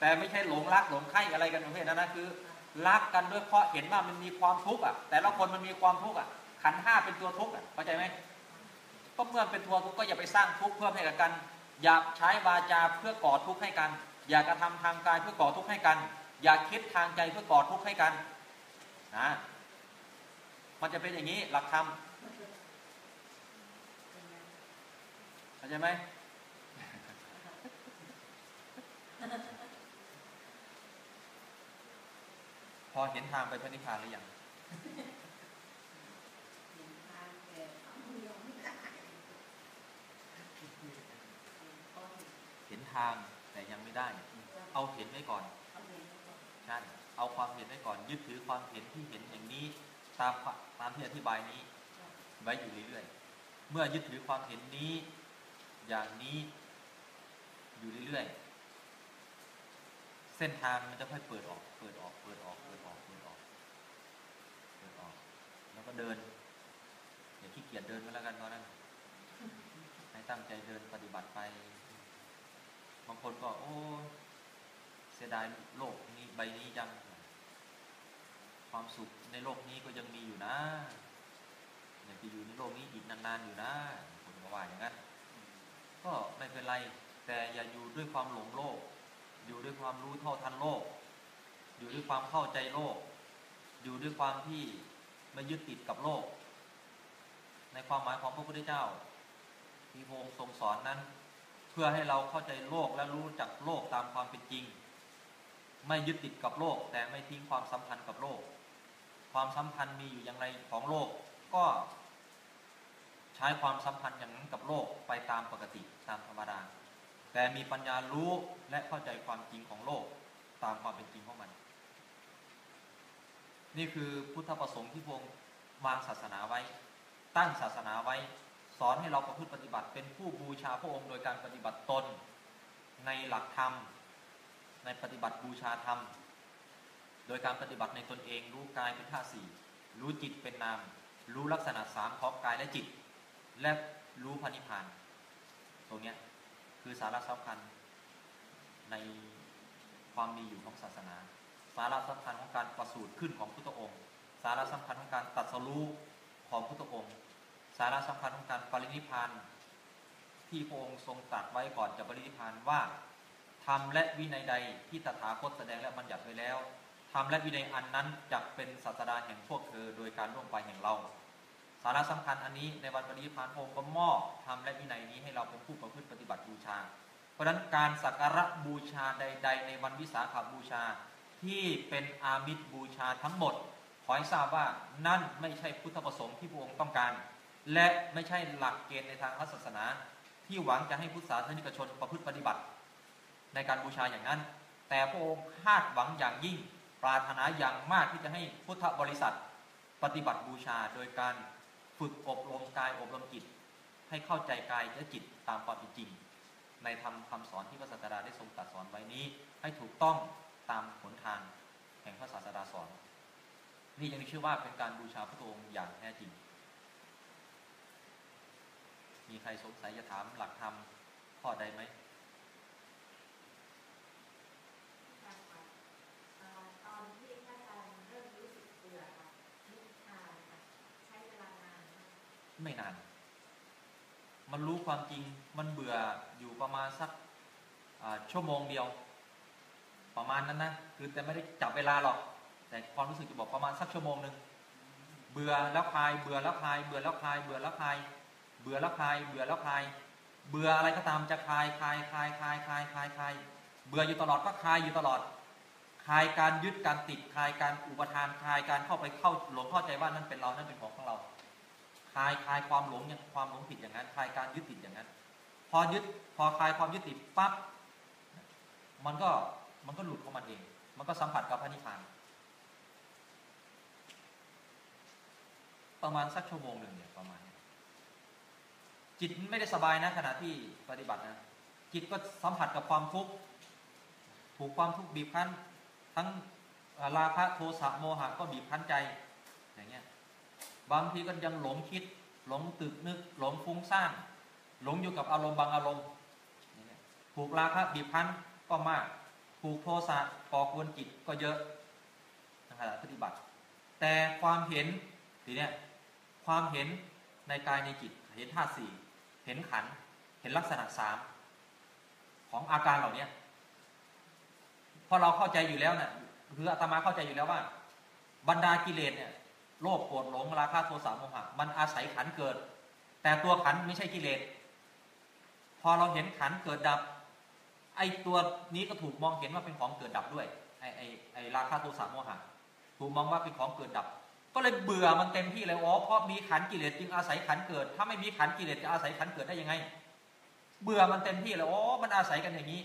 แต่ไม่ใช่หลงรักหลงใคร่อะไรกันประเภทนั้นนะคือ รักกันด้วยเพราะเห็นว่ามันมีความทุกข์อะ แต่ละคนมันมีความทุกข์อะ ขันห้าเป็นตัวทุกข์อะเข้าใจไหมก็เมื่อเป็นตัวทุกข์ก็อย่าไปสร้างทุกข์เพื่อให้กับกัน อย่าใช้วาจาเพื่อก่อทุกข์ให้กัน อย่ากระทำทางกายเพื่อก่อทุกข์ให้กัน อย่าคิดทางใจเพื่อก่อทุกข์ให้กันนะมันจะเป็นอย่างนี้หลักธรรมเข้าใจไหม พอเห็นทางไปพระนิพพานหรือยังเห็นทางแต่ยังไม่ได้ เอาเห็นไว้ก่อนใช่เอาความเห็นไว้ก่อน ยึดถือความเห็นที่เห็นอย่างนี้ ตามตามที่อธิบายนี้ ไว้อยู่เรื่อยๆเมื่อยึดถือความเห็นนี้ อย่างนี้อยู่เรื่อยๆ เส้นทางมันจะค่อยเปิดออก เปิดออก เปิดออก เปิดออก เปิดออก เปิดออก แล้วก็เดิน อย่าขี้เกียจเดินก็แล้วกันตอนนั้น ให้ตั้งใจเดินปฏิบัติไป บางคนก็ โอ้ เสียดายโลกนี้ใบนี้ยัง ความสุขในโลกนี้ก็ยังมีอยู่นะ อยากจะอยู่ในโลกนี้อีกนานๆอยู่นะ คนก็ว่าอย่างนั้น ก็ไม่เป็นไร แต่อย่าอยู่ด้วยความหลงโลก อยู่ด้วยความรู้เท่าทันโลก อยู่ด้วยความเข้าใจโลก อยู่ด้วยความที่ไม่ยึดติดกับโลก ในความหมายของพระพุทธเจ้าที่พระองค์ทรงสอนนั้น เพื่อให้เราเข้าใจโลกและรู้จักโลกตามความเป็นจริง ไม่ยึดติดกับโลก แต่ไม่ทิ้งความสัมพันธ์กับโลก ความสัมพันธ์มีอยู่อย่างไรของโลกก็ใช้ความสัมพันธ์อย่างนั้นกับโลกไปตามปกติตามธรรมดา แต่มีปัญญารู้และเข้าใจความจริงของโลกตามความเป็นจริงของมัน นี่คือพุทธประสงค์ที่พระองค์วางศาสนาไว้ ตั้งศาสนาไว้ สอนให้เราประพฤติปฏิบัติ เป็นผู้บูชาพระองค์โดยการปฏิบัติตนในหลักธรรม ในปฏิบัติบูชาธรรม โดยการปฏิบัติในตนเองรู้กายเป็นธาสี่รู้จิตเป็นนาม รู้ลักษณะสามของกายและจิต และรู้พระนิพพาน ตรงเนี้ย คือสาระสำคัญในความมีอยู่ของศาสนา สาระสำคัญของการประสูติขึ้นของพุทธองค์ สาระสำคัญของการตรัสรู้ของพุทธองค์ สาระสำคัญของการปรินิพานที่พระองค์ทรงตรัสไว้ก่อนจะปรินิพานว่าธรรมและวินัยใดที่ตถาคตแสดงและบัญญัติไว้แล้วธรรมและวินัยอันนั้นจะเป็นศาสดาแห่งพวกเธอโดยการล่วงไปแห่งเรา สาระสำคัญอันนี้ในวันปริพานพระองค์ก็มอบธรรมและวินัยนี้ให้เราเป็นผู้ประพฤติปฏิบัติบูชา เพราะฉะนั้นการสักการะบูชาใด ๆ ในวันวิสาขบูชา ที่เป็นอามิตรบูชาทั้งหมด ขอให้ทราบว่านั่นไม่ใช่พุทธประสงค์ที่พระองค์ต้องการ และไม่ใช่หลักเกณฑ์ในทางพระศาสนา ที่หวังจะให้พุทธศาสนิกชนประพฤติปฏิบัติ ในการบูชาอย่างนั้น แต่พระองค์คาดหวังอย่างยิ่ง ปรารถนาอย่างมากที่จะให้พุทธบริษัท ปฏิบัติบูชาโดยการ ฝึกอบรมกายอบรมจิต ให้เข้าใจกายและจิตตามความเป็นจริง ในธรรมคำสอนที่พระศาสดาได้ทรงตรัสสอนไว้นี้ ให้ถูกต้องตามหนทางแห่งพระศาสดาสอน นี่ยังมีชื่อว่าเป็นการบูชาพระองค์อย่างแท้จริง มีใครสงสัยจะถามหลักธรรมข้อใดไหม ตอนที่พระอาจารย์เริ่มรู้สึกเบื่อค่ะนิทานค่ะใช้เวลานานค่ะ ไม่นาน มันรู้ความจริงมันเบื่ออยู่ประมาณสักชั่วโมงเดียว ประมาณนั้นนะคือแต่ไม่ได้จับเวลาหรอก แต่ความรู้สึกจะบอกประมาณสักชั่วโมงหนึ่งเบื่อแล้วคลายเบื่อแล้วคลายเบื่อแล้วคลายเบื่อแล้วคลายเบื่อแล้วคลายเบื่อแล้วคลายเบื่ออะไรก็ตามจะคลายคลายคลายคลายคลายคลายคลายเบื่ออยู่ตลอดก็คลายอยู่ตลอดคลายการยึดการติดคลายการอุปทานคลายการเข้าไปเข้าหลงเข้าใจว่านั่นเป็นเรานั่นเป็นของของเรา คลายคลายความหลงอย่างความหลงผิดอย่างนั้น คลายการยึดติดอย่างนั้น พอยึดพอคลายความยึดติดปั๊บมันก็มันก็หลุดของมันเอง มันก็สัมผัสกับพระนิพพานประมาณสักชั่วโมงหนึ่งเนี่ยประมาณนี้จิตไม่ได้สบายนะขณะที่ปฏิบัตินะจิตก็สัมผัสกับความทุกข์ถูกความทุกข์บีบคั้น ทั้งราคะโทสะโมหะก็บีบคั้นใจ บางทีก็ยังหลงคิด หลงตึกนึก หลงฟุ้งซ่านหลงอยู่กับอารมณ์บางอารมณ์ถูกราคะบีบคั้นก็มากถูกโทสะก่อกวนจิตก็เยอะในขณะปฏิบัติ แต่ความเห็นทีเนี้ยความเห็นในกายในจิตเห็นธาตุสี่เห็นขันเห็นลักษณะสามของอาการเหล่านี้พอเราเข้าใจอยู่แล้วเนี่ยคืออาตมาเข้าใจอยู่แล้วว่า บรรดากิเลสเนี่ย โลภโกรธหลงราคะโทสะโมหะ มันอาศัยขันเกิด แต่ตัวขันไม่ใช่กิเลสพอเราเห็นขันเกิดดับ ไอตัวนี้ก็ถูกมองเห็นว่าเป็นของเกิดดับด้วย ไอไอไอราคะโทสะโมหะ ถูกมองว่าเป็นของเกิดดับ ก็เลยเบื่อมันเต็มที่เลยอ๋อเพราะมีขันกิเลสจึงอาศัยขันเกิด ถ้าไม่มีขันกิเลสจะอาศัยขันเกิดได้ยังไง เบื่อมันเต็มที่เลยอ๋อมันอาศัยกันอย่างนี้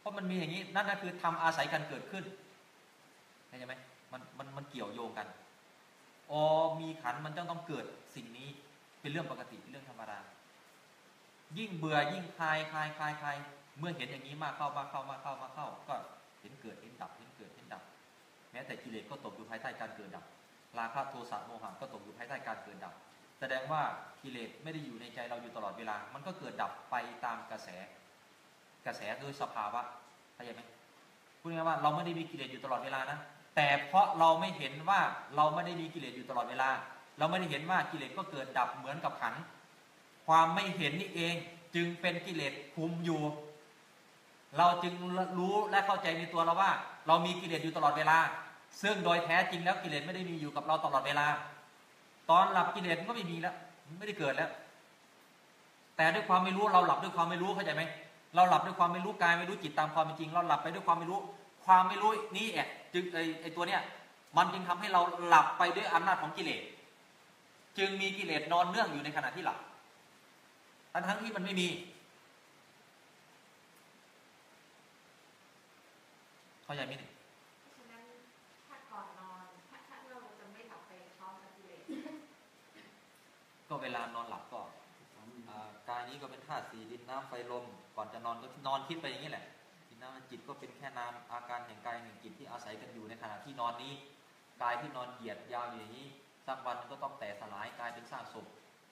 เพราะมันมีอย่างนี้นั่นก็คือทำอาศัยกันเกิดขึ้นเข้าใจไหมมันมันมันเกี่ยวโยงกัน อ๋อมีขันมันต้องต้องเกิดสิ่งนี้เป็นเรื่องปกติเป็นเรื่องธรรมดายิ่งเบื่อยิ่งคลายคลายคลายคลายเมื่อเห็นอย่างนี้มากเข้ามากเข้ามากเข้ามากเข้า ก็เห็นเกิดเห็นดับเห็นเกิดเห็นดับ แม้แต่กิเลสก็ตกอยู่ภายใต้การเกิดดับ ราคะโทสะโมหะก็ตกอยู่ภายใต้การเกิดดับ แสดงว่ากิเลสไม่ได้อยู่ในใจเราอยู่ตลอดเวลา มันก็เกิดดับไปตามกระแส กระแสโดยสภาวะเข้าใจไหมพูดง่ายว่าเราไม่ได้มีกิเลสอยู่ตลอดเวลานะ แต่เพราะเราไม่เห็นว่าเราไม่ได้มีกิเลสอยู่ตลอดเวลา เราไม่ได้เห็นว่ากิเลสก็เกิดดับเหมือนกับขัน ความไม่เห็นนี่เองจึงเป็นกิเลสคุมอยู่ เราจึงรู้และเข้าใจในตัวเราว่า เรามีกิเลสอยู่ตลอดเวลา ซึ่งโดยแท้จริงแล้วกิเลสไม่ได้มีอยู่กับเราตลอดเวลา ตอนหลับกิเลสมันก็ไม่มีแล้ว ไม่ได้เกิดแล้ว แต่ด้วยความไม่รู้เราหลับด้วยความไม่รู้เข้าใจไหมเราหลับด้วยความไม่รู้กายไม่รู้จิตตามความเป็นจริง เราหลับไปด้วยความไม่รู้ ความไม่รู้นี้แอบจึงไอไอตัวเนี้ยมันจึงทำให้เราหลับไปด้วยอำนาจของกิเลส จึงมีกิเลสนอนเนื่องอยู่ในขณะที่หลับทั้งทั้งที่มันไม่มี เข้าใจไหมเนี่ยเพราะฉะนั้นถ้าก่อนนอนถ้าถ้าเราจะไม่หลับไปพร้อมกับกิเลสก็เวลานอนหลับก็อ่ากายนี้ก็เป็นธาตุสี่ดินน้ำไฟลม ก่อนจะนอนก็นอนคิดไปอย่างนี้แหละดินน้ำ จิตก็เป็นแค่นามอาการแห่งกายแห่งจิตที่อาศัยกันอยู่ในขณะที่นอนนี้กายที่นอนเหยียดยาวอยู่อย่างนี้สักวันก็ต้องแตกสลายกลายเป็นซากศพ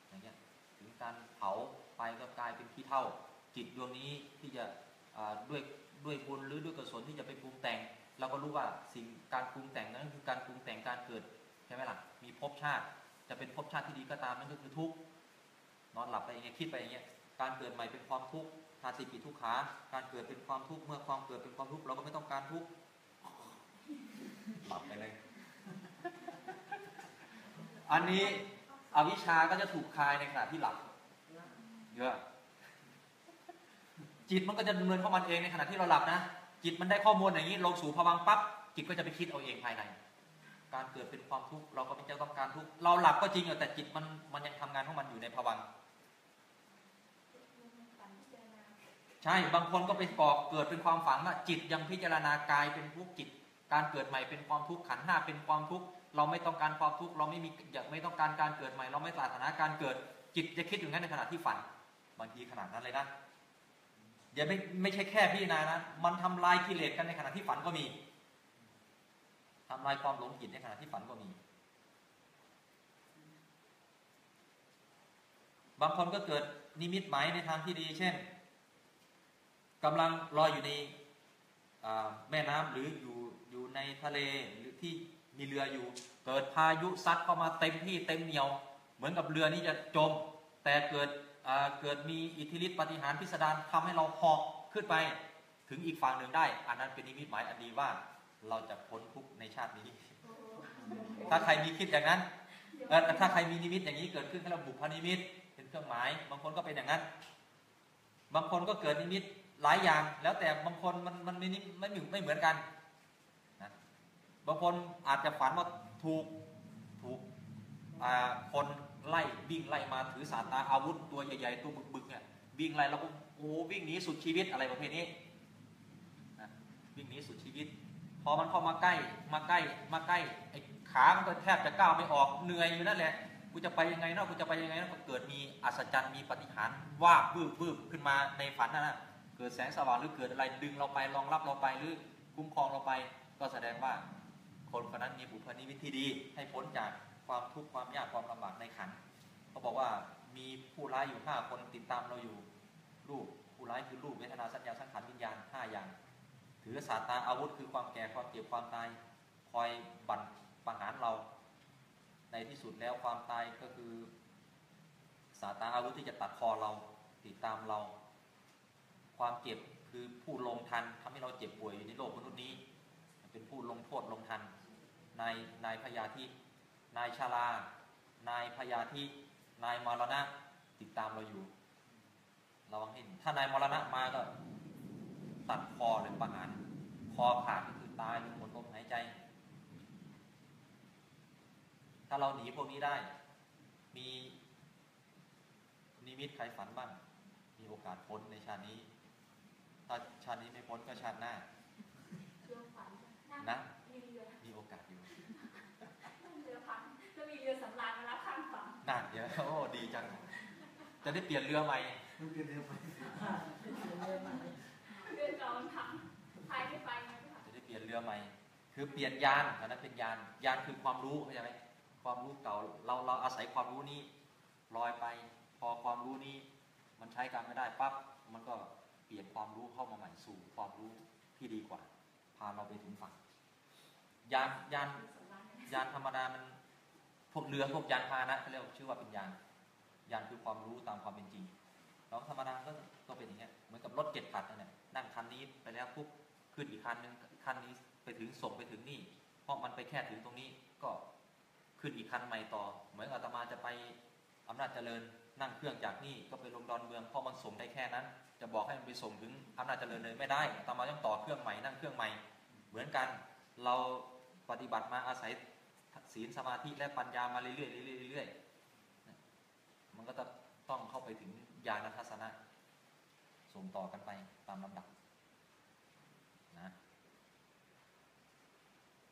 อย่างเงี้ยถึงการเผาไปก็กลายเป็นขี้เถ้าจิตดวงนี้ที่จะด้วยด้วยบุญหรือด้วยกุศลที่จะไปปรุงแต่ง เราก็รู้ว่าสิ่งการปรุงแต่งนั้นคือการปรุงแต่งการเกิดใช่ไหมล่ะมีภพชาติจะเป็นภพชาติที่ดีก็ตามนั่นก็คือทุกข์นอนหลับไปอย่างเงี้ยคิดไปอย่างเงี้ยการเกิดใหม่เป็นความทุกข์ ทาสิกิทุกขาการเกิดเป็นความทุกข์เมื่อความเกิดเป็นความทุกข์เราก็ไม่ต้องการทุกข์หลับไปเลย อันนี้อวิชาก็จะถูกคลายในขณะที่หลับเยอะจิตมันก็จะดำเนินเข้ามันเองในขณะที่เราหลับนะ จิตมันได้ข้อมูลอย่างนี้ลงสู่ภวังปั๊บจิตก็จะไปคิดเอาเองภายใน การเกิดเป็นความทุกข์เราก็ไม่จะต้องการทุกข์เราหลับก็จริงอะแต่จิตมันมันยังทำงานของมันอยู่ในภวังค์ ฝันพิจารณา ใช่บางคนก็ไปก่อเกิดเป็นความฝันว่าจิตยังพิจารณากายเป็นทุกข์จิต การเกิดใหม่เป็นความทุกข์ขันห้าเป็นความทุกข์เราไม่ต้องการความทุกข์เราไม่มีอยากไม่ต้องการการเกิดใหม่ เราไม่ปรารถนาการเกิดจิตจะคิดอย่างนั้นในขณะที่ฝัน บางทีขนาดนั้นเลยนะอย่าไม่ไม่ใช่แค่พี่นานะมันทำลายกิเลสกันในขณะที่ฝันก็มีทำลายความหลงผิดในขณะที่ฝันก็มี บางคนก็เกิดนิมิตหมายในทางที่ดี เช่น กำลังลอยอยู่ในแม่น้ำหรืออยู่อยู่ในทะเลหรือที่มีเรืออยู่ เกิดพายุซัดเข้ามาเต็มที่เต็มเหนียว เหมือนกับเรือนี้จะจม แต่เกิดเกิดมีอิทธิฤทธิปฏิหารพิสดารทำให้เราหาะขึ้นไปถึงอีกฝั่งหนึ่งได้ อันนั้นเป็นนิมิตหมายอันดีว่าเราจะพ้นทุกข์ในชาตินี้ ถ้าใครมีคิดอย่างนั้นถ้าใครมีนิมิตอย่างนี้เกิดขึ้นให้เราบุพนิมิต เป็นเครื่องหมาย บางคนก็เป็นอย่างนั้น บางคนก็เกิดนิมิต หลายอย่างแล้วแต่บางคนมันมันไม่นิไม่เหมือนไม่เหมือนกันนะบางคนอาจจะฝันว่าถูกถูกคนไล่วิ่งไล่มาถือสาตาอาวุธตัวใหญ่ๆตัวบึกๆเนี่ยวิ่งไล่แล้วก็โอ้วิ่งหนีสุดชีวิตอะไรประเภทนี้นะวิ่งหนีสุดชีวิต พอมันเข้ามาใกล้มาใกล้มาใกล้ไอ้ขามันก็แทบจะก้าวไม่ออกเหนื่อยอยู่นั่นแหละกูจะไปยังไงเนาะกูจะไปยังไงเนาะก็เกิดมีอัศจรรย์มีปาฏิหารว่าบวืบวืบขึ้นมาในฝันนั่นนะ เกิดแสงสว่างหรือเกิดอะไรดึงเราไปรองรับเราไปหรือคุ้มครองเราไป ก็แสดงว่าคนคนนั้นมีบุพนิมิตที่ดี ให้พ้นจากความทุกข์ความยากความลำบากในขันเขาบอกว่ามีผู้ร้ายอยู่ห้าคนติดตามเราอยู่รูปผู้ร้ายคือรูปเวทนาสัญญาสังขารวิญญาณห้าอย่าง ถือสาตาอาวุธคือความแก่ความเจ็บความตายคอยบั่นประหารเรา ในที่สุดแล้วความตายก็คือสาตาอาวุธที่จะตัดคอเราติดตามเรา ความเจ็บคือผู้ลงทันทำให้เราเจ็บป่วยอยู่ในโลกมนุษย์นี้ เป็นผู้ลงโทษลงทันนายนายพยาธินายชาลา นายพยาธินายมรณะติดตามเราอยู่ระวังให้ถ้านายมรณะมาก็ตัดคอหรือประหารคอขาดก็คือตายหมดลมหายใจ ถ้าเราหนีพวกนี้ได้ มีนิมิตใครฝันบ้างมีโอกาสพ้นในชาตินี้ ถ้าชาตินี้ไม่พ้นก็ชาติหน้าเรือฝันนะมีเรือมีโอกาสอยู่นั่งเรือฝันก็มีเรือสำราญมารับข้างฝั่งน่าเดี๋ยวโอ้ดีจัง จะได้เปลี่ยนเรือใหม่มันเป็นเรื่องไปค่ะเป็นเสียงเลยมาเรือเก่ามันพังพายไม่ไปไงพี่ค่ะจะได้เปลี่ยนเรือใหม่ คือเปลี่ยนยานอันนั้นเป็นยาน ยานคือความรู้เข้าใจไหมความรู้เก่าเราเราอาศัยความรู้นี้ลอยไป พอความรู้นี้ มันใช้การไม่ได้ปั๊บมันก็เปลี่ยนความรู้เข้ามาใหม่สู่ความรู้ที่ดีกว่า พาเราไปถึงฝั่งยานยานยานธรรมดามันพวกเรือพวกยานพาหนะเขาเรียกชื่อว่าเป็นยานยานคือความรู้ตามความเป็นจริงเราธรรมดาก็ก็เป็นอย่างเงี้ยเหมือนกับรถเจ็ดขัดนั่นแหละนั่งคันนี้ไปแล้วปุ๊บขึ้นอีกคันนึงคันนี้ไปถึงส่งไปถึงนี่ เพราะมันไปแค่ถึงตรงนี้ก็ขึ้นอีกคันใหม่ต่อ เหมือนอาตมาจะไปอำนาจเจริญ นั่งเครื่องจากนี่ก็ไปลงดอนเมืองเพราะมันส่งได้แค่นั้น จะบอกให้มันไปส่งถึงอำนาจเจริญเลยไม่ได้อาตมาต้องต่อเครื่องใหม่นั่งเครื่องใหม่ เหมือนกันเราปฏิบัติมาอาศัยศีลสมาธิและปัญญามาเรื่อยๆเรื่อยๆเรื่อยๆมันก็จะต้องเข้าไปถึงญาณทัศนะส่งต่อกันไปตามลำดับนะ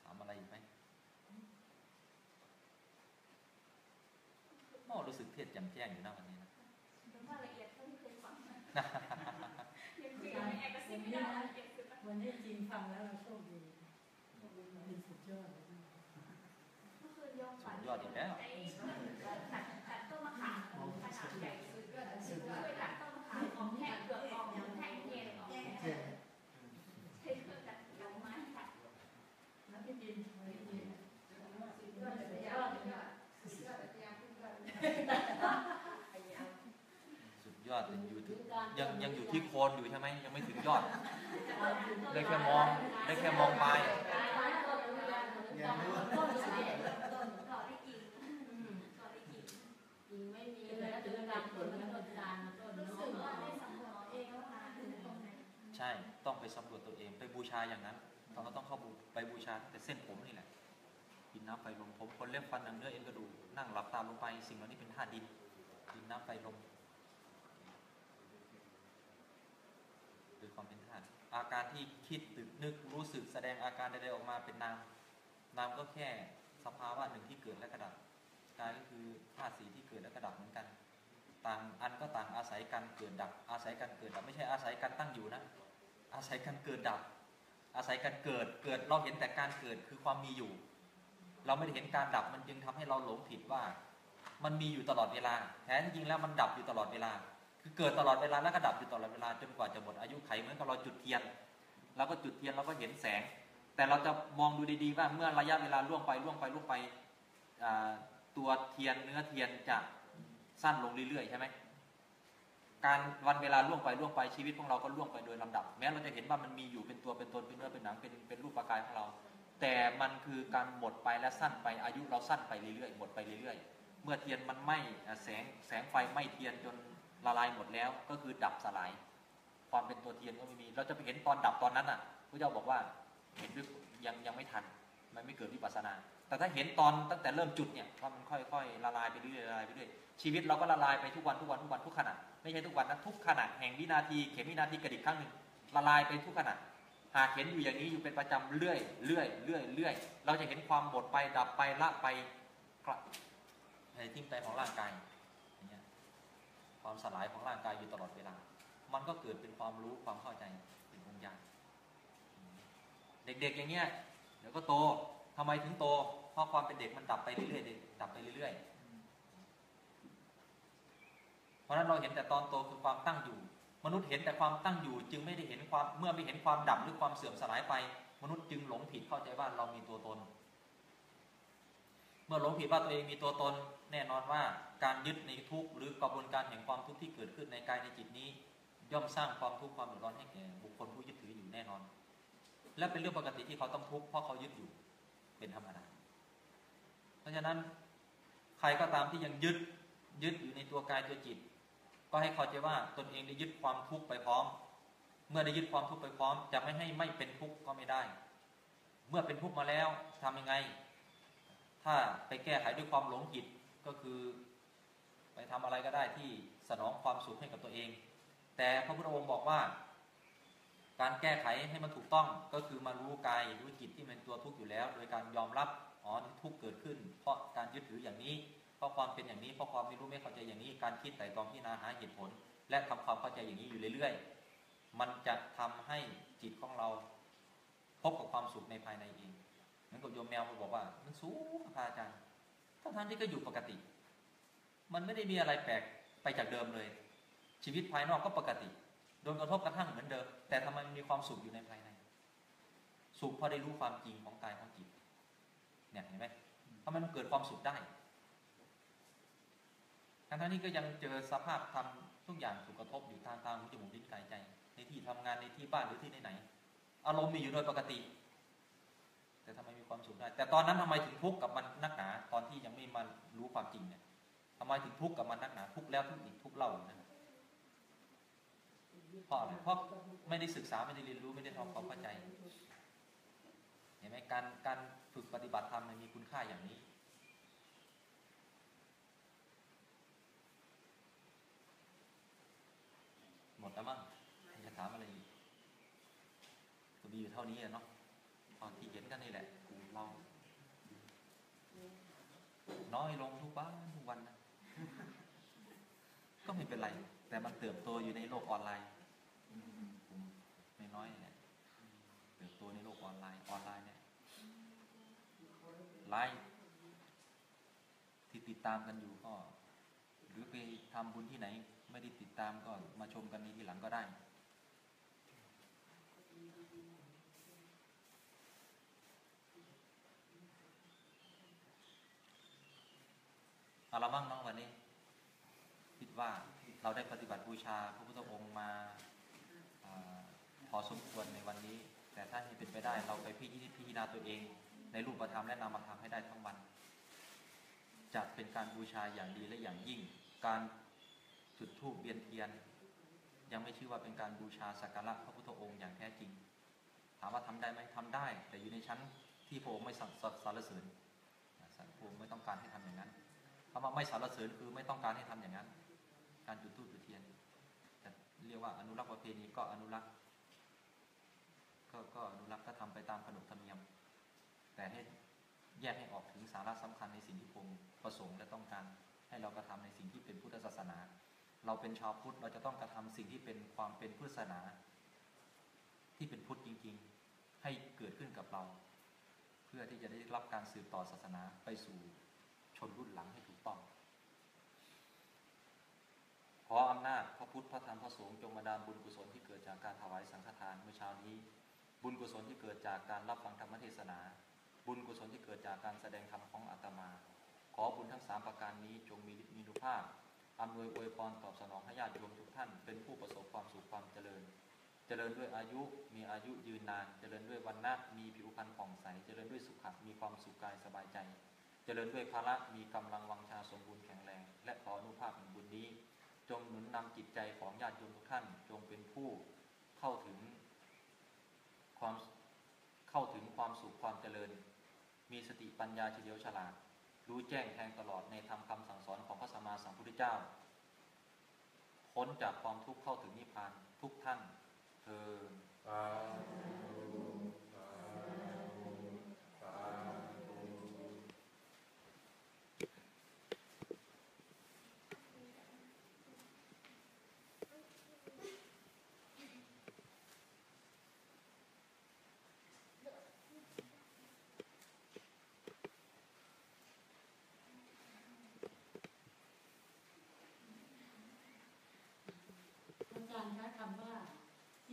ถามอะไรอีกไหม โอ้รู้สึกเทศแจ่มแจ้งอยู่นะวันนี้นะเป็นว่าละเอียดเท่าที่เคยฟังมายังคุยกับแม่แอบกระซิบไม่ได้ละเอียดสุดวันนี้จริงฟังแล้วเราโชคดีโชคดีเป็นสุดยอดเลยนะเมื่อคืนยอมสุฝันดยอดอีกแล้ว ไอ้ตัดตัดต้นมะขามขนาดใหญ่สุดก็ช่วยตัดต้นมะขามออกแท่งเปลือกออกแท่งเย็นออก เจ๊ ใช้เครื่องตัดดอกไม้ตัด แล้วพี่จินพี่จิน สุดยอด ยังอยู่ที่ยังยังอยู่ที่โคนอยู่ใช่ไหมยังไม่ถึงยอด ได้แค่มองได้แค่มองไปลายยังไม่ว่าต่อได้จริงต่อได้จริงจริงไม่มีเลยถึงการผลแล้วก็การต้นรู้เนาสึกว่าะได้สำรวจเองว่ามาถึงตรงบูชาอย่างนั้นเราต้องเข้าไปบูชาตั้งแต่เส้นผมนี่แหละดินน้ำไฟลมผมคนเล็บฟันหนังเนื้อเอ็นกระดูกนั่งหลับตาลงไป สิ่งเหล่านี้เป็นธาตุดินดินน้ำไฟลมโดย ความเป็นธาตุอาการที่คิดตึกนึกรู้สึกแสดงอาการใดๆออกมาเป็นนามนามก็แค่สภาวะหนึ่งที่เกิดและกระดับกายก็คือธาตุสีที่เกิดและกระดับเหมือนกัน ต่างอันก็ต่างอาศัยกันเกิดดับ อาศัยกันเกิดดับไม่ใช่อาศัยกันตั้งอยู่นะ อาศัยกันเกิดดับ อาศัยกันเกิดเกิดเราเห็นแต่การเกิดคือความมีอยู่ เราไม่ได้เห็นการดับมันจึงทำให้เราหลงผิดว่า มันมีอยู่ตลอดเวลาแท้จริงแล้วมันดับอยู่ตลอดเวลา คือเกิดตลอดเวลาแล้วก็ดับอยู่ตลอดเวลาจนกว่าจะหมดอายุไขเหมือนกับเราจุดเทียนเราก็จุดเทียนเราก็เห็นแสง แต่เราจะมองดูดีๆว่าเมื่อระยะเวลาล่วงไปล่วงไปล่วงไปตัวเทียนเนื้อเทียนจะสั้นลงเรื่อยๆใช่ไหมการวันเวลาล่วงไปล่วงไปชีวิตของเราก็ล่วงไปโดยลำดับ แม้เราจะเห็นว่ามันมีอยู่เป็นตัวเป็นตนเป็นเนื้อเป็นหนังเป็นเป็นรูปปกายของเรา แต่มันคือการหมดไปและสั้นไปอายุเราสั้นไปเรื่อยๆหมดไปเรื่อยๆ เมื่อเทียนมันไหม้แสงแสงไฟไหม้เทียนจน ละลายหมดแล้วก็คือดับสลาย ความเป็นตัวเทียนก็ไม่มี เราจะไปเห็นตอนดับตอนนั้นอะพระเจ้าบอกว่าเห็นด้วยยังยังไม่ทัน มันไม่เกิดวิปัสนา แต่ถ้าเห็นตอนตั้งแต่เริ่มจุดเนี่ยว่ามันค่อยๆละลายไปเรื่อยๆละลายไปเรื่อยชีวิตเราก็ละลายไปทุกวันทุกวันทุกวันทุกขณะไม่ใช่ทุกวันนะทุกขณะแห่งวินาทีเข็มวินาทีกระดิกครั้งหนึ่งละลายไปทุกขณะหากเห็นอยู่อย่างนี้อยู่เป็นประจำเรื่อยเรื่อยเรื่อยเรื่อยเราจะเห็นความหมดไปดับไปละไปกระในทิ้งไปของร่างกาย ความสลายของร่างกายอยู่ตลอดเวลา มันก็เกิดเป็นความรู้ความเข้าใจเป็นองค์ญาณเด็กๆอย่างเงี้ยเดี๋ยวก็โตทำไมถึงโต เพราะความเป็นเด็กมันดับไปเรื่อยๆดับไปเรื่อยๆ เพราะนั้นเราเห็นแต่ตอนโตคือความตั้งอยู่ มนุษย์เห็นแต่ความตั้งอยู่ จึงไม่ได้เห็นความเมื่อไม่เห็นความดับหรือความเสื่อมสลายไป มนุษย์จึงหลงผิดเข้าใจว่าเรามีตัวตน เมื่อหลงผิดว่าตัวเองมีตัวตนแน่นอนว่าการยึดในทุกข์หรือกระบวนการแห่งความทุกข์ที่เกิดขึ้นในกายในจิตนี้ ย่อมสร้างความทุกข์ความเดือดร้อนให้แก่บุคคลผู้ยึดถืออยู่แน่นอน และเป็นเรื่องปกติที่เขาต้องทุกข์เพราะเขายึดอยู่เป็นธรรมดาเพราะฉะนั้นใครก็ตามที่ยังยึดยึดอยู่ในตัวกายตัวจิต ก็ให้เข้าใจว่าตนเองได้ยึดความทุกข์ไปพร้อม เมื่อได้ยึดความทุกข์ไปพร้อม จะไม่ให้ไม่เป็นทุกข์ก็ไม่ได้ เมื่อเป็นทุกข์มาแล้วทำยังไง ถ้าไปแก้ไขด้วยความหลงผิดก็คือ ไปทำอะไรก็ได้ที่สนองความสุขให้กับตัวเอง แต่พระพุทธองค์บอกว่า การแก้ไขให้มันถูกต้องก็คือมารู้กายรู้จิตที่เป็นตัวทุกข์อยู่แล้ว โดยการยอมรับอ๋อทุกข์เกิดขึ้น เพราะการยึดถืออย่างนี้เพราะความเป็นอย่างนี้เพราะความไม่รู้ไม่เข้าใจอย่างนี้ การคิดไต่ตรองพิจารณาหาเหตุผล และทำความเข้าใจอย่างนี้อยู่เรื่อยๆ มันจะทำให้จิตของเราพบกับความสุขในภายในเอง เหมือนกับโยมแมวมาบอกว่า มันสูงพระอาจารย์ทั้งทที่ก็อยู่ปกติ มันไม่ได้มีอะไรแปลกไปจากเดิมเลย ชีวิตภายนอกก็ปกติ โดนกระทบกระทั่งเหมือนเดิม แต่ทำไมมันมีความสุขอยู่ในภายใน สุขเพราะได้รู้ความจริงของกายของจิต เนี่ยเห็นไหมทำไมมันเกิดความสุขได้ ทั้งๆนี้ก็ยังเจอสภาพทำทุกอย่างถูกกระทบอยู่ทางตาหูจมูกลิ้นกายใจ ในที่ทำงานในที่บ้านหรือที่ไหนๆอารมณ์มีอยู่โดยปกติ แต่ทำไมมีความสุขได้ แต่ตอนนั้นทำไมถึงทุกข์กับมันนักหนา ตอนที่ยังไม่มารู้ความจริงเนี่ยทำไมถึงทุกข์กับมันนักหนา ทุกข์แล้วทุกข์อีกทุกข์เล่านะเพราะอะไรเพราะไม่ได้ศึกษาไม่ได้เรียนรู้ไม่ได้ทำความเข้าใจเห็นไหมการการฝึกปฏิบัติธรรมมันมีคุณค่าอย่างนี้ หมดแล้วมั้งจะถามอะไรอีกก็มีอยู่เท่านี้อะเนาะ ตอนที่เห็นกันนี่แหละเรา น้อยลงทุกวันทุกวันนะก็ไม่เป็นไร แต่มันเติบโตอยู่ในโลกออนไลน์ไม่น้อยเนี่ยเติบโตในโลกออนไลน์ออนไลน์เนี่ยไลฟ์ที่ติดตามกันอยู่ก็ หรือไปทำบุญที่ไหน ไม่ได้ติดตามก็มาชมกันในทีหลังก็ได้ เอาละมั่งเน้องวันนี้ คิดว่าเราได้ปฏิบัติบูชาพระพุทธองค์มาอพอสมควรในวันนี้ แต่ถ้าให้เป็นไปได้เราไปพิจพิจารณาตัวเอง ในรูปธรรมและนามธรรมให้ได้ทั้งวันจะเป็นการบูชาอย่างดีและอย่างยิ่ง การจุดธูปเวียนเทียน ยังไม่ชื่อว่าเป็นการบูชาสักการะพระพุทธองค์อย่างแท้จริง ถามว่าทำได้ไหมทำได้ แต่อยู่ในชั้นที่พระองค์ไม่สรรสรรเสริญนะพระองค์ไม่ต้องการให้ทำอย่างนั้น คำว่าไม่สรรเสริญคือไม่ต้องการให้ทำอย่างนั้น การจุดธูปจุดเทียนแต่เรียกว่าอนุรักษ์ประเพณีก็อนุรักษ์ก็ก็อนุรักษ์ก็ทำไปตามขนบธรรมเนียม แต่ให้แยกให้ออกถึงสาระสำคัญในสิ่งที่พงประสงค์และต้องการให้เรากระทำในสิ่งที่เป็นพุทธศาสนา เราเป็นชาวพุทธเราจะต้องกระทำสิ่งที่เป็นความเป็นพุทธศาสนา ที่เป็นพุทธจริง ๆ ให้เกิดขึ้นกับเรา เพื่อที่จะได้รับการสืบต่อศาสนาไปสู่ ชนรุ่นหลังให้ถูกต้อง ขออำนาจพระพุทธพระธรรมพระสงฆ์จงมาดามบุญกุศลที่เกิดจากการถวายสังฆทานเมื่อเช้านี้ บุญกุศลที่เกิดจากการรับฟังธรรมเทศนา บุญกุศลที่เกิดจากการแสดงธรรมของอาตมา ขอบุญทั้งสามประการนี้จงมีฤทธิ์มีนุภาพอำนวยอวยพรตอบสนองให้ญาติโยมทุกท่าน เป็นผู้ประสบความสุขความเจริญ เจริญด้วยอายุมีอายุยืนนาน เจริญด้วยวันนะมีผิวพรรณผ่องใส เจริญด้วยสุขะมีความสุขกายสบายใจ เจริญด้วยพละมีกำลังวังชาสมบูรณ์แข็งแรง และขออนุภาพแห่งบุญนี้ จงหนุนนำจิตใจของญาติโยมทุกท่าน จงเป็นผู้เข้าถึงความเข้าถึงความสุขความเจริญ มีสติปัญญาเฉลียวฉลาด รู้แจ้งแทงตลอดในธรรมคำสั่งสอนของพระสัมมาสัมพุทธเจ้า พ้นจากความทุกข์เข้าถึงนิพพานทุกท่านเธอ